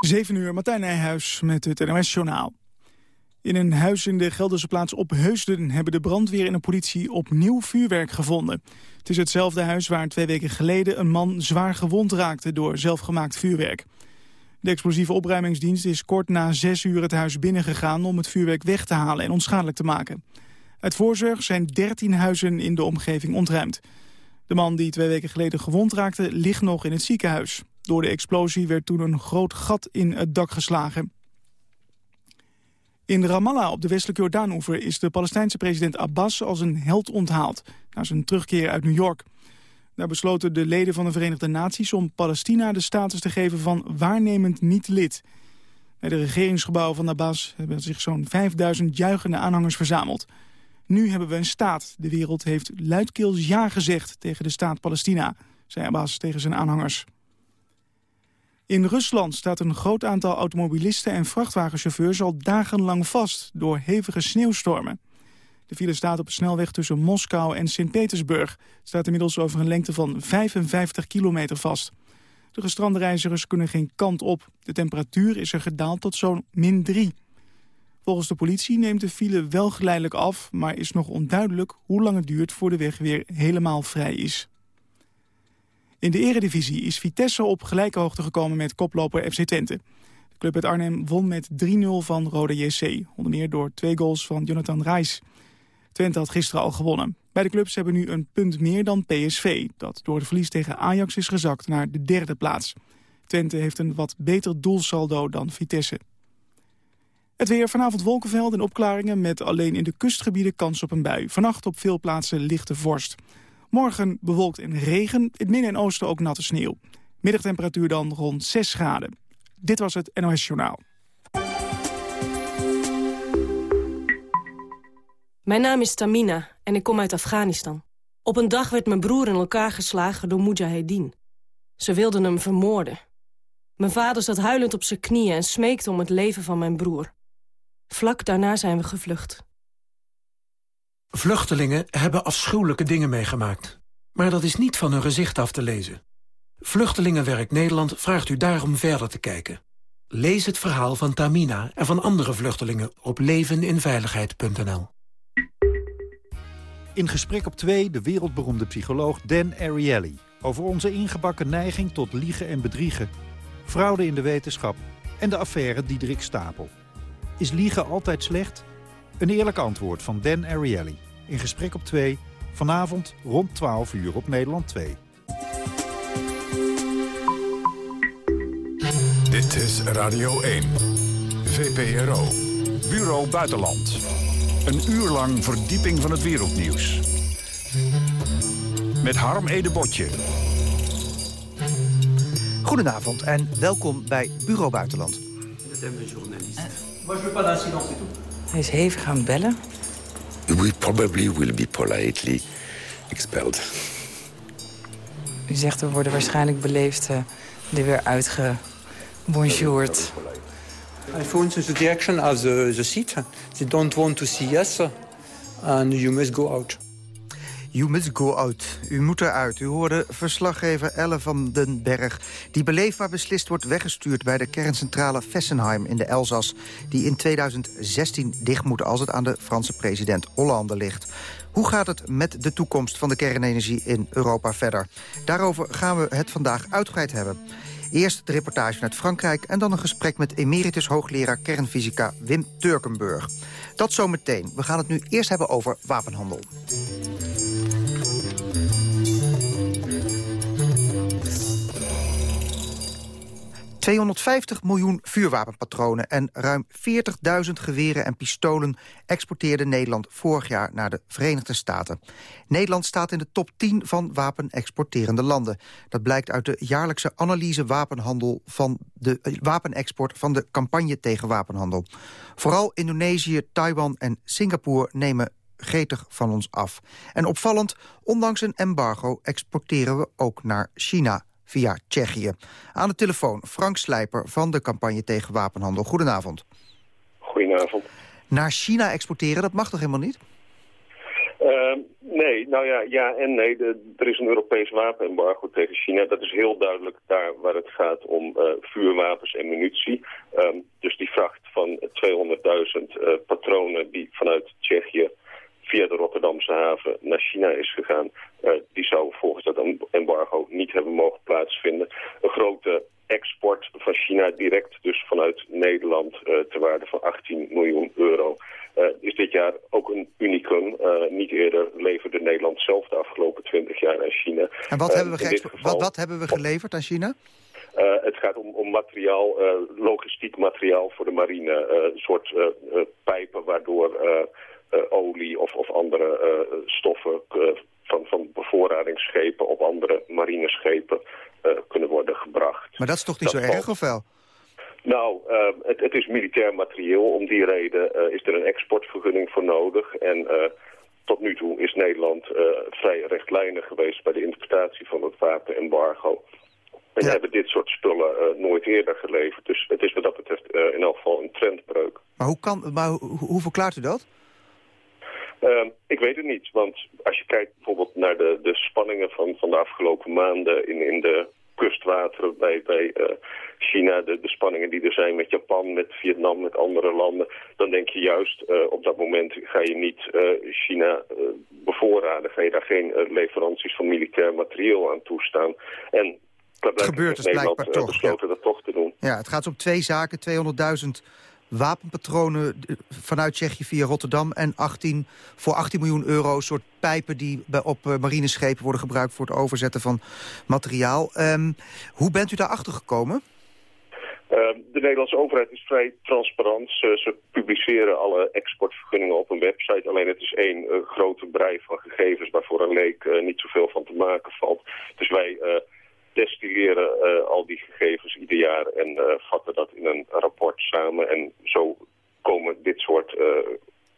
7 uur, Martijn Nijhuis met het NOS-journaal. In een huis in de Gelderse plaats Opheusden hebben de brandweer en de politie opnieuw vuurwerk gevonden. Het is hetzelfde huis waar twee weken geleden een man zwaar gewond raakte door zelfgemaakt vuurwerk. De explosieve opruimingsdienst is kort na zes uur het huis binnengegaan om het vuurwerk weg te halen en onschadelijk te maken. Uit voorzorg zijn 13 huizen in de omgeving ontruimd. De man die twee weken geleden gewond raakte ligt nog in het ziekenhuis. Door de explosie werd toen een groot gat in het dak geslagen. In Ramallah op de westelijke Jordaanoever is de Palestijnse president Abbas als een held onthaald na zijn terugkeer uit New York. Daar besloten de leden van de Verenigde Naties om Palestina de status te geven van waarnemend niet-lid. Bij de regeringsgebouwen van Abbas hebben zich zo'n 5000 juichende aanhangers verzameld. Nu hebben we een staat. De wereld heeft luidkeels ja gezegd tegen de staat Palestina, zei Abbas tegen zijn aanhangers. In Rusland staat een groot aantal automobilisten en vrachtwagenchauffeurs al dagenlang vast door hevige sneeuwstormen. De file staat op de snelweg tussen Moskou en Sint-Petersburg. Staat inmiddels over een lengte van 55 kilometer vast. De gestrande reizigers kunnen geen kant op. De temperatuur is er gedaald tot zo'n min 3. Volgens de politie neemt de file wel geleidelijk af... maar is nog onduidelijk hoe lang het duurt voor de weg weer helemaal vrij is. In de eredivisie is Vitesse op gelijke hoogte gekomen met koploper FC Twente. De club uit Arnhem won met 3-0 van Roda JC. Onder meer door twee goals van Jonathan Reis. Twente had gisteren al gewonnen. Beide clubs hebben nu een punt meer dan PSV... dat door de verlies tegen Ajax is gezakt naar de derde plaats. Twente heeft een wat beter doelsaldo dan Vitesse. Het weer vanavond wolkenveld en opklaringen... met alleen in de kustgebieden kans op een bui. Vannacht op veel plaatsen lichte vorst. Morgen bewolkt en regen, in het midden en oosten ook natte sneeuw. Middagtemperatuur dan rond 6 graden. Dit was het NOS Journaal. Mijn naam is Tamina en ik kom uit Afghanistan. Op een dag werd mijn broer in elkaar geslagen door Mujahedin. Ze wilden hem vermoorden. Mijn vader zat huilend op zijn knieën en smeekte om het leven van mijn broer. Vlak daarna zijn we gevlucht. Vluchtelingen hebben afschuwelijke dingen meegemaakt. Maar dat is niet van hun gezicht af te lezen. Vluchtelingenwerk Nederland vraagt u daarom verder te kijken. Lees het verhaal van Tamina en van andere vluchtelingen op leveninveiligheid.nl. In gesprek op twee de wereldberoemde psycholoog Dan Ariely... over onze ingebakken neiging tot liegen en bedriegen... fraude in de wetenschap en de affaire Diederik Stapel. Is liegen altijd slecht? Een eerlijk antwoord van Dan Ariely. In gesprek op 2, vanavond rond 12 uur op Nederland 2. Dit is Radio 1, VPRO, Bureau Buitenland. Een uur lang verdieping van het wereldnieuws. Met Harm Edebotje. Goedenavond en welkom bij Bureau Buitenland. Hij is hevig aan het bellen. We probably will be politely expelled. U zegt, we worden waarschijnlijk beleefd uh, er weer uitgebonjourd. I phoned the direction of the, the seat. They don't want to see us. And you must go out. You must go out. U moet eruit. U hoorde verslaggever Elle van den Berg... die beleefbaar beslist wordt weggestuurd bij de kerncentrale Fessenheim in de Elzas... die in 2016 dicht moet als het aan de Franse president Hollande ligt. Hoe gaat het met de toekomst van de kernenergie in Europa verder? Daarover gaan we het vandaag uitgebreid hebben. Eerst de reportage uit Frankrijk en dan een gesprek met emeritus hoogleraar kernfysica Wim Turkenburg. Dat zometeen. We gaan het nu eerst hebben over wapenhandel. 250 miljoen vuurwapenpatronen en ruim 40.000 geweren en pistolen exporteerde Nederland vorig jaar naar de Verenigde Staten. Nederland staat in de top 10 van wapenexporterende landen. Dat blijkt uit de jaarlijkse analyse wapenhandel van de eh, wapenexport van de campagne tegen wapenhandel. Vooral Indonesië, Taiwan en Singapore nemen gretig van ons af. En opvallend, ondanks een embargo exporteren we ook naar China via Tsjechië. Aan de telefoon Frank Slijper van de campagne tegen wapenhandel. Goedenavond. Goedenavond. Naar China exporteren, dat mag toch helemaal niet? Uh, nee, nou ja, ja en nee. De, er is een Europees wapenembargo tegen China. Dat is heel duidelijk daar waar het gaat om uh, vuurwapens en munitie. Um, dus die vracht van 200.000 uh, patronen die vanuit Tsjechië via de Rotterdamse haven naar China is gegaan... Uh, die zou volgens dat embargo niet hebben mogen plaatsvinden. Een grote export van China direct, dus vanuit Nederland, uh, ter waarde van 18 miljoen euro... Uh, is dit jaar ook een unicum. Niet eerder leverde Nederland zelf de afgelopen 20 jaar aan China. En wat, hebben, we geval... wat, wat hebben we geleverd aan China? Uh, het gaat om, om materiaal, uh, logistiek materiaal voor de marine. Uh, een soort pijpen waardoor olie of, of andere stoffen van, van bevoorradingsschepen op andere marineschepen kunnen worden gebracht. Maar dat is toch niet dat zo erg, of wel? Nou, uh, het, het, is militair materieel. Om die reden uh, is er een exportvergunning voor nodig. En uh, tot nu toe is Nederland vrij rechtlijnig geweest bij de interpretatie van het wapenembargo. En ja. hebben dit soort spullen nooit eerder geleverd. Dus het is wat dat betreft in elk geval een trendbreuk. Maar hoe, kan, maar hoe, hoe verklaart u dat? Uh, ik weet het niet, want als je kijkt bijvoorbeeld naar de, de spanningen van, van de afgelopen maanden in, in de kustwateren bij, bij uh, China, de, de spanningen die er zijn met Japan, met Vietnam, met andere landen, dan denk je juist uh, op dat moment ga je niet uh, China bevoorraden, ga je daar geen leveranties van militair materieel aan toestaan. En dat gebeurt dus Nederland blijkbaar toch. besloten ja. dat toch te doen. Ja, het gaat om twee zaken, 200.000 wapenpatronen vanuit Tsjechië via Rotterdam... en 18, voor 18 miljoen euro soort pijpen die op marineschepen worden gebruikt... voor het overzetten van materiaal. Um, hoe bent u daarachter gekomen? Uh, de Nederlandse overheid is vrij transparant. Ze, publiceren alle exportvergunningen op een website. Alleen het is één uh, grote brei van gegevens... waarvoor een leek niet zoveel van te maken valt. Dus wij destilleren uh, al die gegevens ieder jaar en uh, vatten dat in een rapport samen. En zo komen dit soort uh,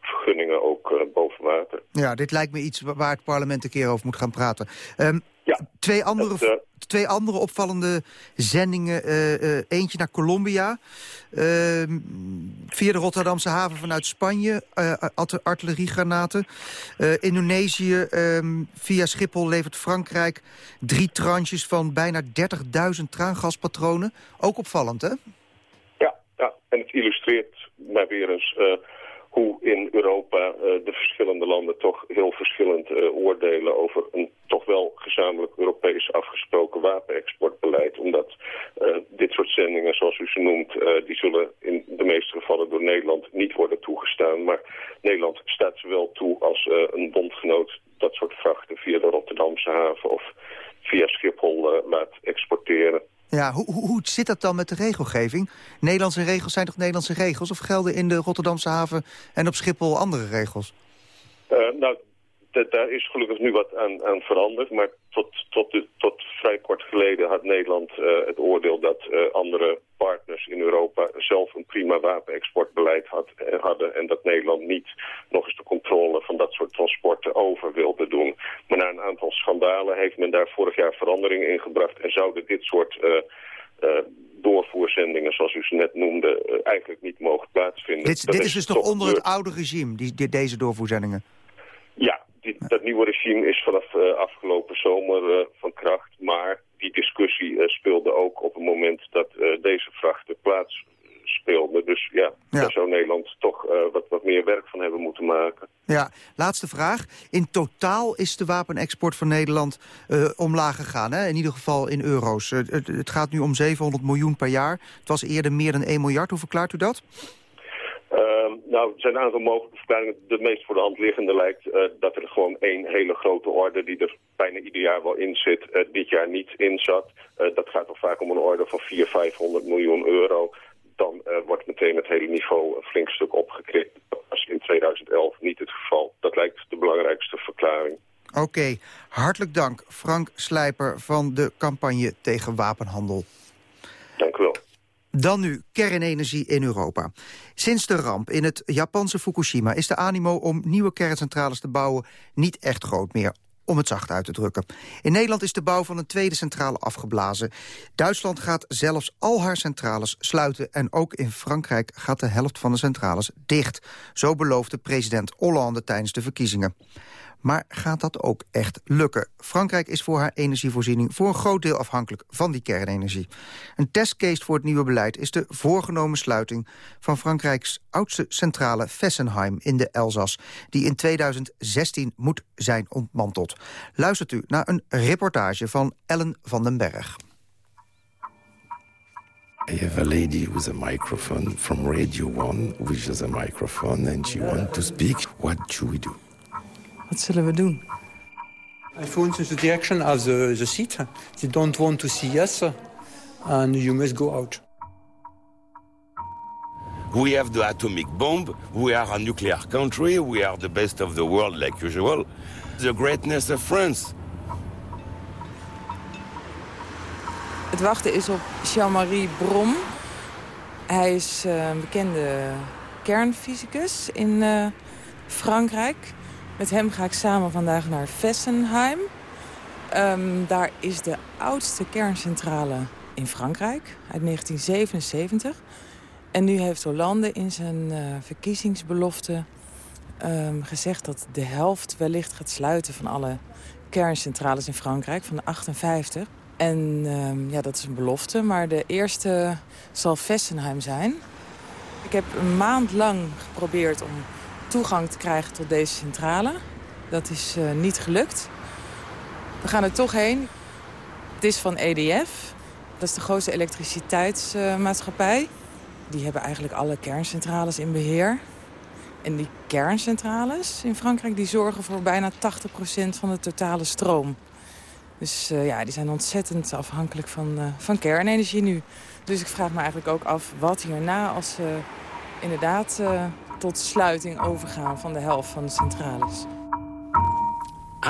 vergunningen ook boven water. Ja, dit lijkt me iets waar het parlement een keer over moet gaan praten. Um, ja, twee, andere, het, twee andere opvallende zendingen. eentje naar Colombia. Ehm, via de Rotterdamse haven vanuit Spanje. artilleriegranaten. Indonesië ehm, via Schiphol levert Frankrijk drie tranches van bijna 30.000 traangaspatronen. Ook opvallend, hè? Ja, ja, en het illustreert maar weer eens hoe in Europa uh, de verschillende landen toch heel verschillend uh, oordelen over een toch wel gezamenlijk Europees afgesproken wapenexportbeleid. Omdat dit soort zendingen, zoals u ze noemt, die zullen in de meeste gevallen door Nederland niet worden toegestaan. Maar Nederland staat ze wel toe als een bondgenoot dat soort vrachten via de Rotterdamse haven of via Schiphol laat exporteren. Ja, hoe, hoe, hoe zit dat dan met de regelgeving? Nederlandse regels zijn toch Nederlandse regels? Of gelden in de Rotterdamse haven en op Schiphol andere regels? Uh, nou, daar is gelukkig nu wat aan, aan veranderd. Maar tot, tot, de, tot vrij kort geleden had Nederland uh, het oordeel dat uh, andere partners in Europa zelf een prima wapenexportbeleid had, uh, hadden. En dat Nederland niet nog eens de controle van dat soort transporten over wilde doen. Maar na een aantal schandalen heeft men daar vorig jaar veranderingen in gebracht. En zouden dit soort doorvoerzendingen, zoals u ze net noemde, eigenlijk niet mogen plaatsvinden. Dit, dit is dus toch onder het oude regime, die, die, deze doorvoerzendingen? Ja, die, dat nieuwe regime is vanaf uh, afgelopen zomer uh, van kracht. Maar die discussie uh, speelde ook op het moment dat deze vrachten plaats speelden. Dus ja, ja, daar zou Nederland toch wat, wat meer werk van hebben moeten maken. Ja, laatste vraag. In totaal is de wapenexport van Nederland omlaag gegaan. Hè? In ieder geval in euro's. Het, het gaat nu om 700 miljoen per jaar. Het was eerder meer dan 1 miljard. Hoe verklaart u dat? Uh, nou, er zijn een aantal mogelijke verklaringen. De meest voor de hand liggende lijkt uh, dat er gewoon één hele grote orde... die er bijna ieder jaar wel in zit, uh, dit jaar niet in zat. Uh, dat gaat toch vaak om een orde van 400, 500 miljoen euro. Dan wordt meteen het hele niveau een flink stuk opgekrikt. Dat was in 2011 niet het geval. Dat lijkt de belangrijkste verklaring. Oké, okay. hartelijk dank Frank Slijper van de campagne tegen wapenhandel. Dank u wel. Dan nu kernenergie in Europa. Sinds de ramp in het Japanse Fukushima is de animo om nieuwe kerncentrales te bouwen niet echt groot meer om het zacht uit te drukken. In Nederland is de bouw van een tweede centrale afgeblazen. Duitsland gaat zelfs al haar centrales sluiten... en ook in Frankrijk gaat de helft van de centrales dicht. Zo beloofde president Hollande tijdens de verkiezingen. Maar gaat dat ook echt lukken? Frankrijk is voor haar energievoorziening voor een groot deel afhankelijk van die kernenergie. Een testcase voor het nieuwe beleid is de voorgenomen sluiting van Frankrijks oudste centrale Fessenheim in de Elzas, die in 2016 moet zijn ontmanteld. Luistert u naar een reportage van Ellen van den Berg. I have lady with a microphone from Radio 1, which a microphone, and she wants to speak. What should we do? Wat zullen we doen? I phone the direction of the, the seat. They don't want to see us, and you must go out. We have the atomic bomb. We are a nuclear country. We are the best of the world, like usual. The greatness of France. Het wachten is op Jean-Marie Brom. Hij is uh, een bekende kernfysicus in uh, Frankrijk. Met hem ga ik samen vandaag naar Fessenheim. Um, daar is de oudste kerncentrale in Frankrijk, uit 1977. En nu heeft Hollande in zijn uh, verkiezingsbelofte um, gezegd... dat de helft wellicht gaat sluiten van alle kerncentrales in Frankrijk, van de 58. En um, ja, dat is een belofte, maar de eerste zal Fessenheim zijn. Ik heb een maand lang geprobeerd om toegang te krijgen tot deze centrale. Dat is uh, niet gelukt. We gaan er toch heen. Het is van EDF. Dat is de grootste elektriciteitsmaatschappij. Die hebben eigenlijk alle kerncentrales in beheer. En die kerncentrales in Frankrijk die zorgen voor bijna 80% van de totale stroom. Dus uh, ja, die zijn ontzettend afhankelijk van, uh, van kernenergie nu. Dus ik vraag me eigenlijk ook af wat hierna als ze inderdaad tot sluiting overgaan van de helft van de centrales.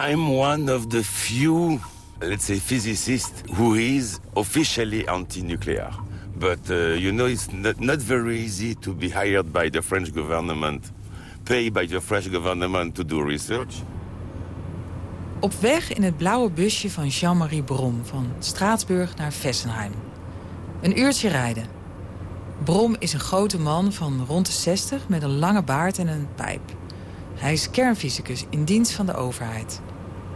I'm one of the few, let's say, physicists who is officially anti-nuclear. But uh, you know, it's not, not very easy to be hired by the French government, paid by the French government to do research. Op weg in het blauwe busje van Jean-Marie Brom van Straatsburg naar Fessenheim. Een uurtje rijden. Brom is een grote man van rond de 60 met een lange baard en een pijp. Hij is kernfysicus in dienst van de overheid.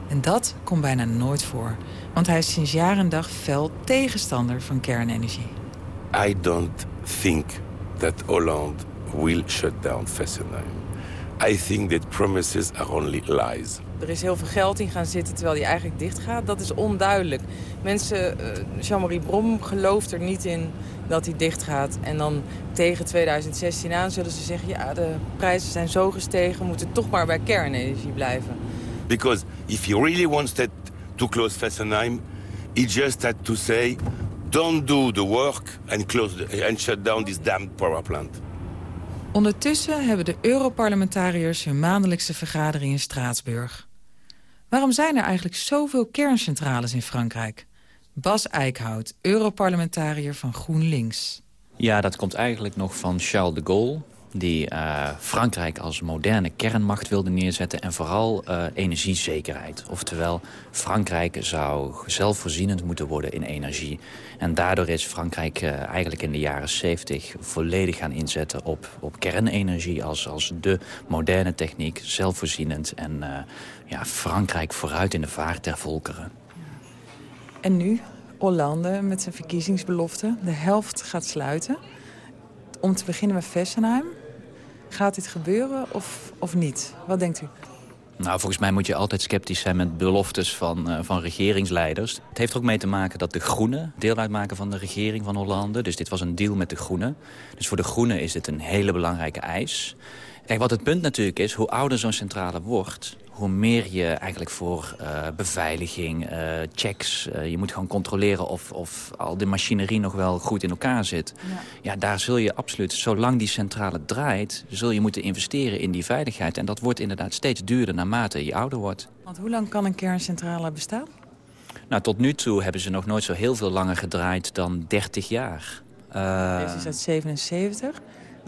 En dat komt bijna nooit voor, want hij is sinds jaar en dag fel tegenstander van kernenergie. I don't think that Hollande will shut down Fessenheim. I think that promises are only lies. Er is heel veel geld in gaan zitten terwijl die eigenlijk dicht gaat. Dat is onduidelijk. Mensen, uh, Jean-Marie Brom gelooft er niet in dat hij dicht gaat. En dan tegen 2016 aan zullen ze zeggen... ja, de prijzen zijn zo gestegen, we moeten toch maar bij kernenergie blijven. Because if he really wants to close Fessenheim... he just had to say... don't do the work and, close the, and shut down this damned power plant. Ondertussen hebben de Europarlementariërs hun maandelijkse vergadering in Straatsburg. Waarom zijn er eigenlijk zoveel kerncentrales in Frankrijk? Bas Eickhout, Europarlementariër van GroenLinks. Ja, dat komt eigenlijk nog van Charles de Gaulle die uh, Frankrijk als moderne kernmacht wilde neerzetten... en vooral uh, energiezekerheid. Oftewel, Frankrijk zou zelfvoorzienend moeten worden in energie. En daardoor is Frankrijk uh, eigenlijk in de jaren 70 volledig gaan inzetten... op, op kernenergie als, als de moderne techniek, zelfvoorzienend... en ja, Frankrijk vooruit in de vaart der volkeren. En nu, Hollande met zijn verkiezingsbelofte. De helft gaat sluiten. Om te beginnen met Fessenheim. Gaat dit gebeuren of, of niet? Wat denkt u? Nou, volgens mij moet je altijd sceptisch zijn met beloftes van, uh, van regeringsleiders. Het heeft er ook mee te maken dat de Groenen deel uitmaken van de regering van Hollande. Dus dit was een deal met de Groenen. Dus voor de Groenen is dit een hele belangrijke eis. Kijk, wat het punt natuurlijk is, hoe ouder zo'n centrale wordt hoe meer je eigenlijk voor uh, beveiliging, uh, checks... Uh, je moet gewoon controleren of, of al de machinerie nog wel goed in elkaar zit. Ja. ja, daar zul je absoluut, zolang die centrale draait... zul je moeten investeren in die veiligheid. En dat wordt inderdaad steeds duurder naarmate je ouder wordt. Want hoe lang kan een kerncentrale bestaan? Nou, tot nu toe hebben ze nog nooit zo heel veel langer gedraaid dan 30 jaar. Deze is uit 77.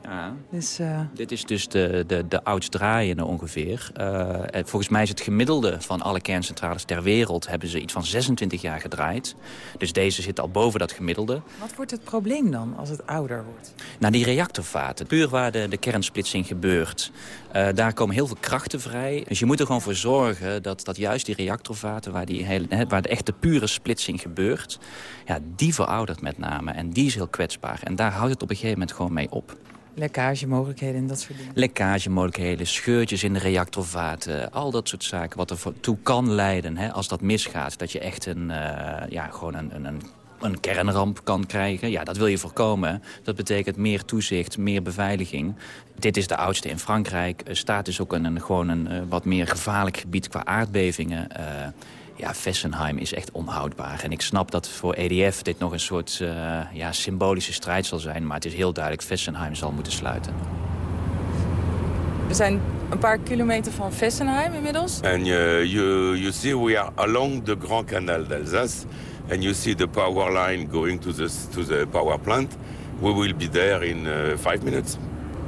Ja. Dus, uh... Dit is dus de, de, de oudst draaiende ongeveer. Uh, volgens mij is het gemiddelde van alle kerncentrales ter wereld... hebben ze iets van 26 jaar gedraaid. Dus deze zit al boven dat gemiddelde. Wat wordt het probleem dan als het ouder wordt? Nou, die reactorvaten. Puur waar de, de kernsplitsing gebeurt. Uh, daar komen heel veel krachten vrij. Dus je moet er gewoon voor zorgen dat, dat juist die reactorvaten... waar, die hele, waar de echte pure splitsing gebeurt... Ja, die veroudert met name. En die is heel kwetsbaar. En daar houdt het op een gegeven moment gewoon mee op. Lekkagemogelijkheden en dat soort dingen? Lekkagemogelijkheden, scheurtjes in de reactorvaten. Al dat soort zaken wat er toe kan leiden hè, als dat misgaat. Dat je echt een, uh, ja, gewoon een, een, een kernramp kan krijgen. Ja, dat wil je voorkomen. Dat betekent meer toezicht, meer beveiliging. Dit is de oudste in Frankrijk. staat dus ook een, een gewoon een uh, wat meer gevaarlijk gebied qua aardbevingen. Uh, ja, Fessenheim is echt onhoudbaar. En ik snap dat voor EDF dit nog een soort uh, ja, symbolische strijd zal zijn. Maar het is heel duidelijk, Fessenheim zal moeten sluiten. We zijn een paar kilometer van Fessenheim inmiddels. And uh, you, you see we are along the Grand Canal d'Alsace. And you see the power line going to the, to the power plant. We will be there in uh, five minutes.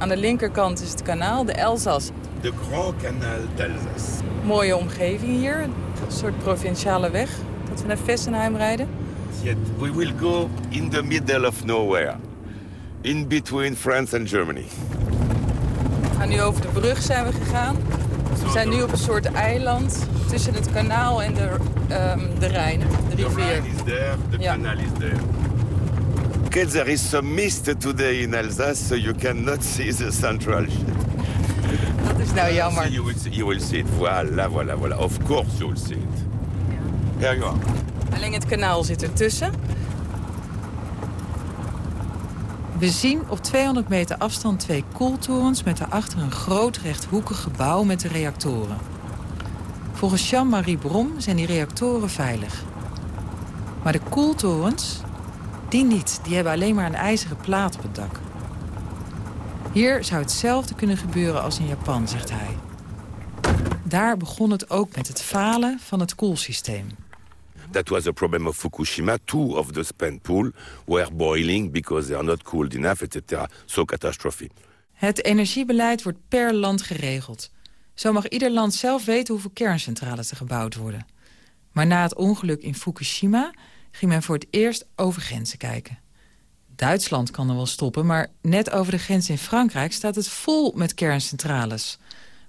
Aan de linkerkant is het kanaal, de Elzas. De Grand Canal d'Alsace. Mooie omgeving hier, een soort provinciale weg. Dat we naar Fessenheim rijden. Yet we will go in the middle of nowhere. In between France and Germany. We gaan nu over de brug zijn we gegaan. We zijn nu op een soort eiland tussen het kanaal en de, um, de Rijn, de rivier. The Rhine is the ja. canal is there. Okay, there is some mist today in Alsace, so you cannot see the central. Dat is nou jammer. You will, see, you will see it. Voilà, voilà, voilà. Of course you will see it. Here you are. Alleen het kanaal zit ertussen. We zien op 200 meter afstand twee koeltorens... met daarachter een groot rechthoekig gebouw met de reactoren. Volgens Jean-Marie Brom zijn die reactoren veilig. Maar de koeltorens, die niet. Die hebben alleen maar een ijzeren plaat op het dak. Hier zou hetzelfde kunnen gebeuren als in Japan, zegt hij. Daar begon het ook met het falen van het koelsysteem. That was a problem of Fukushima. Two of the spent pool were boiling because they are not cooled enough, etc. So catastrophe. Het energiebeleid wordt per land geregeld. Zo mag ieder land zelf weten hoeveel kerncentrales er gebouwd worden. Maar na het ongeluk in Fukushima ging men voor het eerst over grenzen kijken. Duitsland kan er wel stoppen, maar net over de grens in Frankrijk staat het vol met kerncentrales.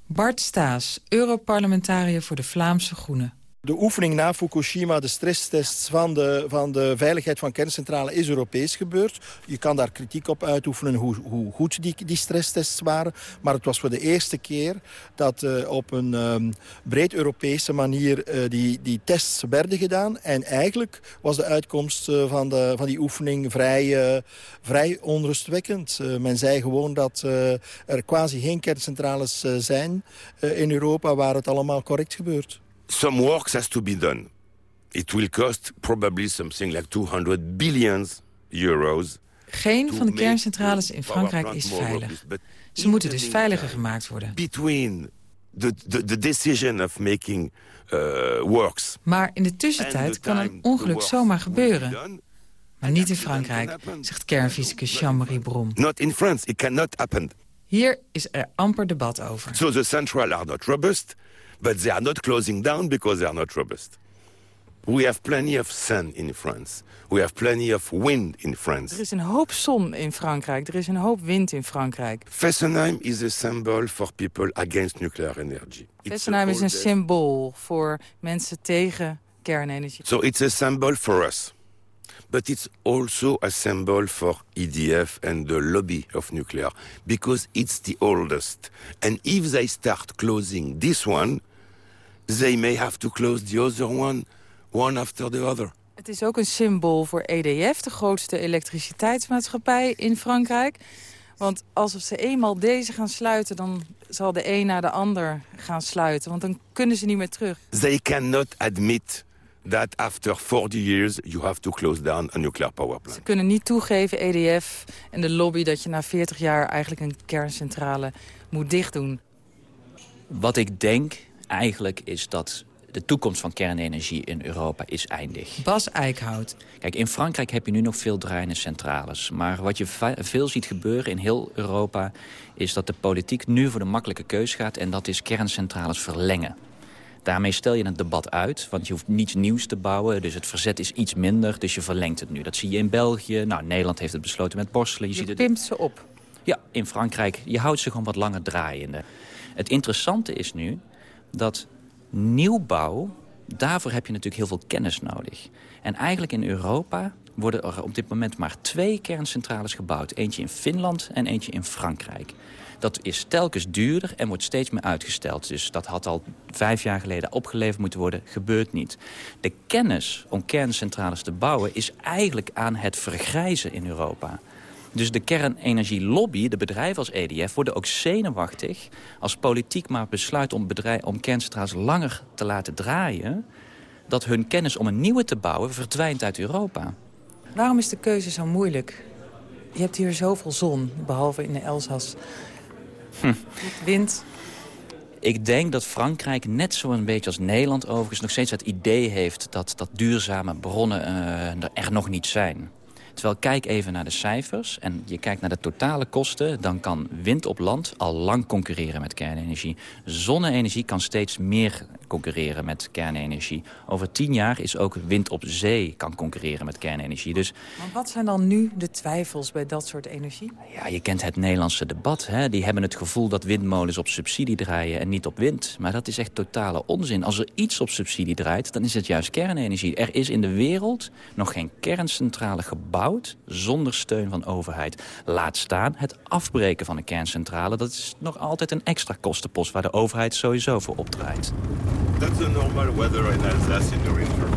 Bart Staes, Europarlementariër voor de Vlaamse Groenen. De oefening na Fukushima, de stresstests van de, van de veiligheid van kerncentrales is Europees gebeurd. Je kan daar kritiek op uitoefenen hoe, hoe goed die, die stresstests waren. Maar het was voor de eerste keer dat uh, op een um, breed Europese manier uh, die, die tests werden gedaan. En eigenlijk was de uitkomst uh, van, de, van die oefening vrij, vrij onrustwekkend. men zei gewoon dat er quasi geen kerncentrales zijn in Europa waar het allemaal correct gebeurt. Some work has to be done. It will cost probably something like 200 billions euros. Geen van de kerncentrales in Frankrijk is veilig. Ze moeten dus veiliger gemaakt worden. Between the, the, the decision of making uh, works. Maar in de tussentijd kan een ongeluk zomaar gebeuren. Maar niet in Frankrijk, zegt kernfysicus Jean-Marie Brom. Not in France, it cannot happen. Hier is er amper debat over. So the central are not robust. But they are not closing down because they are not robust. We have plenty of sun in France. We have plenty of wind in France. Er is een hoop zon in Frankrijk. Er is een hoop wind in Frankrijk. Fessenheim is a symbol for people against nuclear energy. Fessenheim is een symbool voor mensen tegen kernenergie. So it's a symbol for us. But it's also a symbol for EDF and the lobby of nuclear. Because it's the oldest. And if they start closing this one they may have to close the other one, one after the other. Het is ook een symbool voor EDF, de grootste elektriciteitsmaatschappij in Frankrijk. Want als ze eenmaal deze gaan sluiten, dan zal de een na de ander gaan sluiten. Want dan kunnen ze niet meer terug. They cannot admit that after 40 years you have to close down a nuclear power plant. Ze kunnen niet toegeven, EDF en de lobby, dat je na 40 jaar eigenlijk een kerncentrale moet dichtdoen. Wat ik denk eigenlijk is dat de toekomst van kernenergie in Europa is eindig. Bas Eickhout. Kijk, in Frankrijk heb je nu nog veel draaiende centrales. Maar wat je veel ziet gebeuren in heel Europa... is dat de politiek nu voor de makkelijke keus gaat... en dat is kerncentrales verlengen. Daarmee stel je het debat uit, want je hoeft niets nieuws te bouwen. Dus het verzet is iets minder, dus je verlengt het nu. Dat zie je in België. Nou, Nederland heeft het besloten met borstelen. Je, je ziet pimpt ze op. Ja, in Frankrijk. Je houdt ze gewoon wat langer draaiende. Het interessante is nu dat nieuwbouw... daarvoor heb je natuurlijk heel veel kennis nodig. En eigenlijk in Europa worden er op dit moment maar twee kerncentrales gebouwd. Eentje in Finland en eentje in Frankrijk. Dat is telkens duurder en wordt steeds meer uitgesteld. Dus dat had al vijf jaar geleden opgeleverd moeten worden. Gebeurt niet. De kennis om kerncentrales te bouwen is eigenlijk aan het vergrijzen in Europa. Dus de kernenergielobby, de bedrijven als EDF, worden ook zenuwachtig... als politiek maar besluit om, bedrijf, om kerncentrales langer te laten draaien... dat hun kennis om een nieuwe te bouwen verdwijnt uit Europa. Waarom is de keuze zo moeilijk? Je hebt hier zoveel zon, behalve in de Elzas. Hm. Wind. Ik denk dat Frankrijk, net zo'n beetje als Nederland overigens... nog steeds het idee heeft dat, dat duurzame bronnen uh, er, er nog niet zijn. Terwijl kijk even naar de cijfers en je kijkt naar de totale kosten... dan kan wind op land al lang concurreren met kernenergie. Zonne-energie kan steeds meer concurreren met kernenergie. Over tien jaar is ook wind op zee kan concurreren met kernenergie. Dus, maar wat zijn dan nu de twijfels bij dat soort energie? Ja, je kent het Nederlandse debat. Hè? Die hebben het gevoel dat windmolens op subsidie draaien en niet op wind. Maar dat is echt totale onzin. Als er iets op subsidie draait, dan is het juist kernenergie. Er is in de wereld nog geen kerncentrale gebouwd zonder steun van overheid. Laat staan het afbreken van een kerncentrale. Dat is nog altijd een extra kostenpost waar de overheid sowieso voor opdraait. That's the normal weather in Alsace in the winter.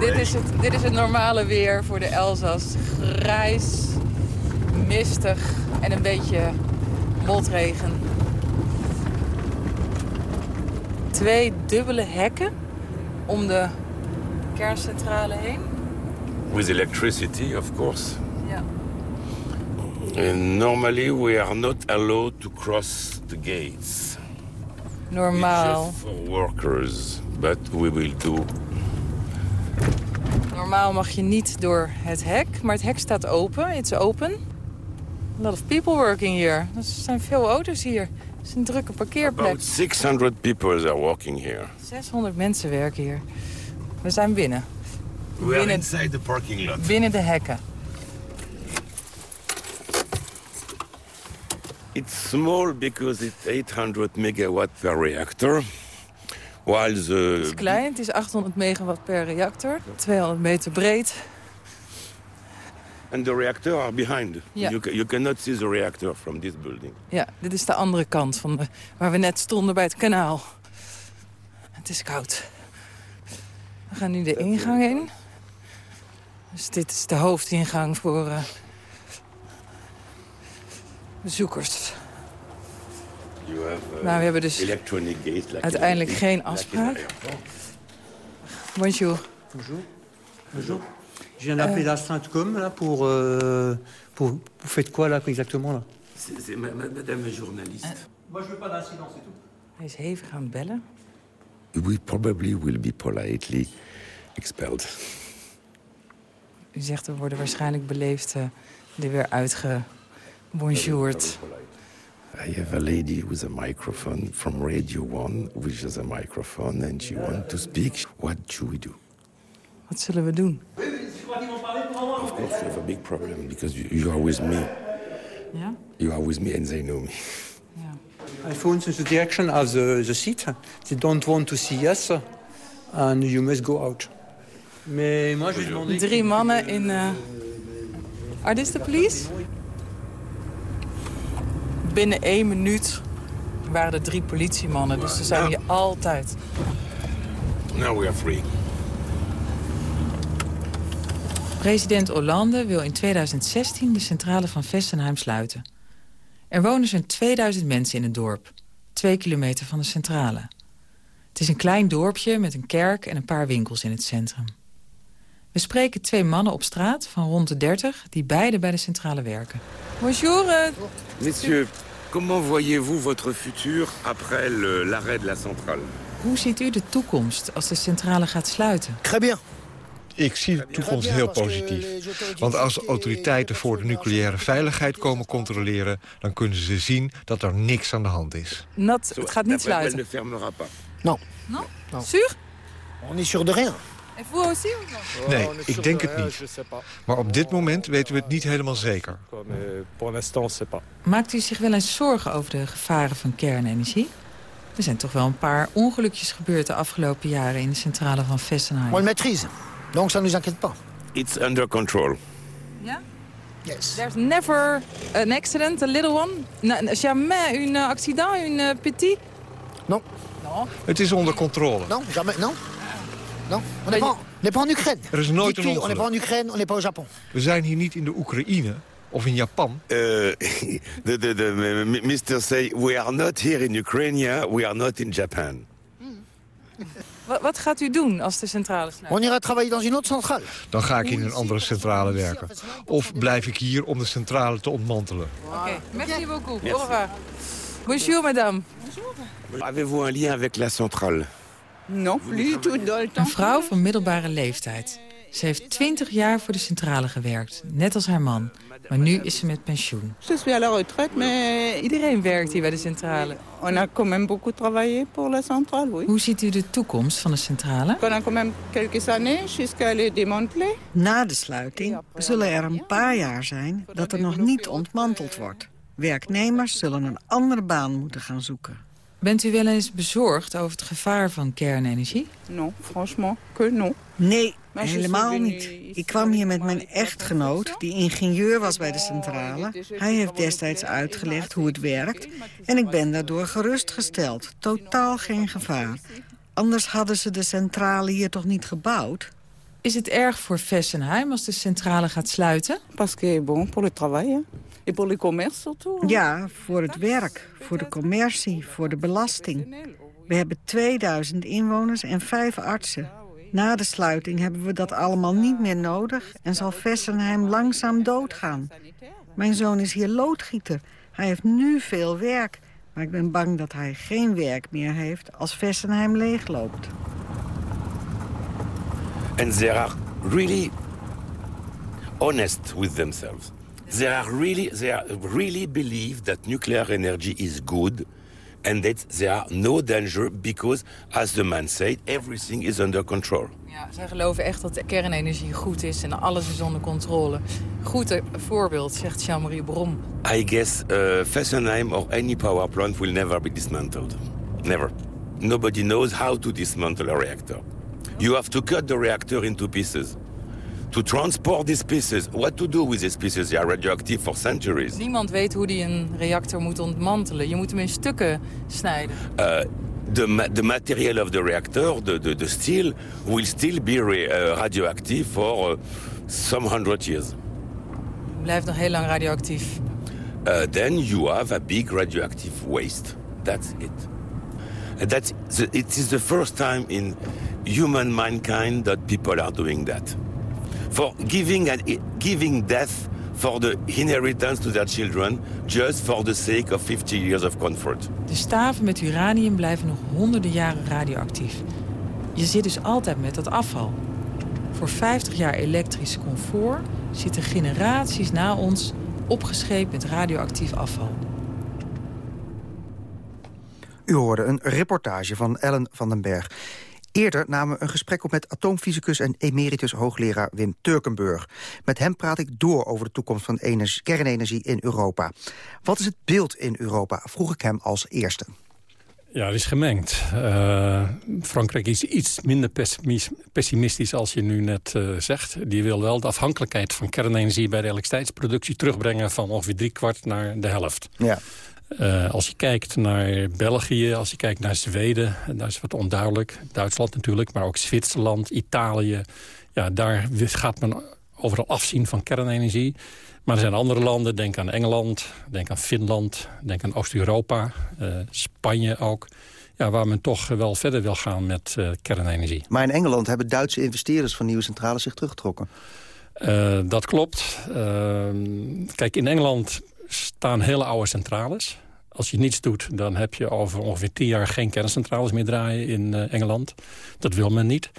Dit is, het, dit is het normale weer voor de Elzas. Grijs, mistig en een beetje motregen. Twee dubbele hekken om de kerncentrale heen. With electricity, of course. Ja. And normally we are not allowed to cross the gates. Normaal. Workers, but we will do. Normaal mag je niet door het hek, maar het hek staat open. It's open. A lot of people working here. Er zijn veel auto's hier. Het is een drukke parkeerplek. About 600 people are working here. 600 mensen werken hier. We zijn binnen. We binnen, are inside the parking lot. Binnen de hekken. It's small because it's 800 megawatt per reactor. While the... Het is klein, het is 800 megawatt per reactor. 200 meter breed. And the reactor are behind. Ja. You, you cannot see the reactor from this building. Ja, dit is de andere kant van de, waar we net stonden bij het kanaal. Het is koud. We gaan nu de ingang in. Dus dit is de hoofdingang voor uh, bezoekers. You have, uh, nou, we hebben dus uiteindelijk in, geen like afspraak. Bonjour. Bonjour. Bonjour. Je viens d'appeler la Sainte-Com là pour, euh, pour... Vous faites quoi là exactement là C'est madame journaliste. Moi je veux pas d'incident, c'est tout. Hij is hevig aan het bellen. We probably will be politely expelled. U zegt we worden waarschijnlijk beleefd uh, er weer uitgebonjourd. I have a lady with a microphone from Radio 1, which is a microphone, and she wants to speak. What should we do? Wat zullen we doen? Of course, you have a big problem because you, you are with me. Ja? You are with me and they know me. Yeah. I phoned the direction of the, the seat. They don't want to see us, and you must go out. Mais moi, j'ai demandé... Drie mannen in... Uh... Are this the police? Binnen één minuut waren er drie politiemannen, dus ze zijn hier altijd. Now we are free. President Hollande wil in 2016 de centrale van Fessenheim sluiten. Er wonen zo'n 2000 mensen in het dorp, twee kilometer van de centrale. Het is een klein dorpje met een kerk en een paar winkels in het centrum. We spreken twee mannen op straat van rond de 30 die beide bij de centrale werken. Bonjour. Messieurs, comment voyez-vous votre futur après l'arrêt de la centrale Hoe ziet u de toekomst als de centrale gaat sluiten? Très bien. Ik zie de toekomst heel positief. Want als autoriteiten voor de nucleaire veiligheid komen controleren... dan kunnen ze zien dat er niks aan de hand is. Nat, het gaat niet sluiten. Non. Non? Sûr? On est sûr de rien. En aussi? Nee, ik denk het niet. Maar op dit moment weten we het niet helemaal zeker. Maakt u zich wel eens zorgen over de gevaren van kernenergie? Er zijn toch wel een paar ongelukjes gebeurd de afgelopen jaren... in de centrale van Fessenheim. On maîtrise, donc ça nous inquiète pas. It's under control. Ja? Yes. There's never an accident, a little one? Jamais un euh, accident, un euh, petit? Non. Non. Het is onder controle. Non, jamais, non. Non, on n'est pas, en Ukraine. Er is nooit een Dites-lui, on n'est pas en ongeluk. Ukraine, on n'est pas au Japon. We zijn hier niet in de Oekraïne of in Japan. Uh, the, the, the, Mr. say, we are not here in Ukraine, we are not in Japan. Wat, wat gaat u doen als de centrale sluit? On ira travailler dans une autre centrale. Dan ga ik in een andere centrale werken. Of blijf ik hier om de centrale te ontmantelen. Oké, merci beaucoup. Au revoir. Bonjour, madame. Avez-vous un lien avec la centrale Een vrouw van middelbare leeftijd. Ze heeft 20 jaar voor de centrale gewerkt, net als haar man. Maar nu is ze met pensioen. Je suis à la retraite, mais Iedereen werkt hier bij de centrale. on a quand même beaucoup travaillé pour la centrale, oui. Hoe ziet u de toekomst van de centrale? On a quand même quelques années jusqu'à elle est démantelée. Na de sluiting zullen er een paar jaar zijn dat er nog niet ontmanteld wordt. Werknemers zullen een andere baan moeten gaan zoeken. Bent u wel eens bezorgd over het gevaar van kernenergie? Non, franchement, que non. Nee, helemaal niet. Ik kwam hier met mijn echtgenoot, die ingenieur was bij de centrale. Hij heeft destijds uitgelegd hoe het werkt en ik ben daardoor gerustgesteld. Totaal geen gevaar. Anders hadden ze de centrale hier toch niet gebouwd? Is het erg voor Fessenheim als de centrale gaat sluiten? Parce que, bon, pour le travail, et pour le commerce surtout. Ja, voor het werk, voor de commercie, voor de belasting. We hebben 2000 inwoners en vijf artsen. Na de sluiting hebben we dat allemaal niet meer nodig... en zal Fessenheim langzaam doodgaan. Mijn zoon is hier loodgieter. Hij heeft nu veel werk. Maar ik ben bang dat hij geen werk meer heeft als Fessenheim leegloopt. And they are really honest with themselves. They are really, they are really believe that nuclear energy is good and that there are no danger because, as the man said, everything is under control. Ja, zij geloven echt dat kernenergie goed is en alles is onder controle. Goed voorbeeld, zegt Jean-Marie Brom. I guess uh, Fessenheim or any power plant will never be dismantled. Never. Nobody knows how to dismantle a reactor. You have to cut the reactor into pieces. To transport these pieces, what to do with these pieces? They are radioactive for centuries. Niemand weet hoe die een reactor moet ontmantelen. Je moet hem in stukken snijden. Uh, the, ma the material of the reactor, the, the, the steel, will still be uh, radioactive for uh, some hundred years. Blijft nog heel lang radioactief. uh, then you have a big radioactive waste. That's it. And that's the, it is the first time in human mankind that people are doing that. For giving and giving death for the inheritance to their children, just for the sake of 50 years of comfort. De staven met uranium blijven nog honderden jaren radioactief. Je zit dus altijd met dat afval. Voor 50 jaar elektrisch comfort zitten generaties na ons opgescheept met radioactief afval. U hoorde een reportage van Ellen van den Berg. Eerder namen we een gesprek op met atoomfysicus en emeritus hoogleraar Wim Turkenburg. Met hem praat ik door over de toekomst van energie, kernenergie in Europa. Wat is het beeld in Europa, vroeg ik hem als eerste. Ja, het is gemengd. Uh, Frankrijk is iets minder pessimistisch als je nu net uh, zegt. Die wil wel de afhankelijkheid van kernenergie bij de elektriciteitsproductie terugbrengen van ongeveer drie kwart naar de helft. Ja. Uh, als je kijkt naar België, als je kijkt naar Zweden, daar is wat onduidelijk. Duitsland natuurlijk, maar ook Zwitserland, Italië. Ja, daar gaat men overal afzien van kernenergie. Maar er zijn andere landen, denk aan Engeland, denk aan Finland, denk aan Oost-Europa, uh, Spanje ook. Ja, waar men toch wel verder wil gaan met uh, kernenergie. Maar in Engeland hebben Duitse investeerders van nieuwe centrales zich teruggetrokken. Uh, dat klopt. kijk, in Engeland staan hele oude centrales. Als je niets doet, dan heb je over ongeveer tien jaar geen kerncentrales meer draaien in uh, Engeland. Dat wil men niet.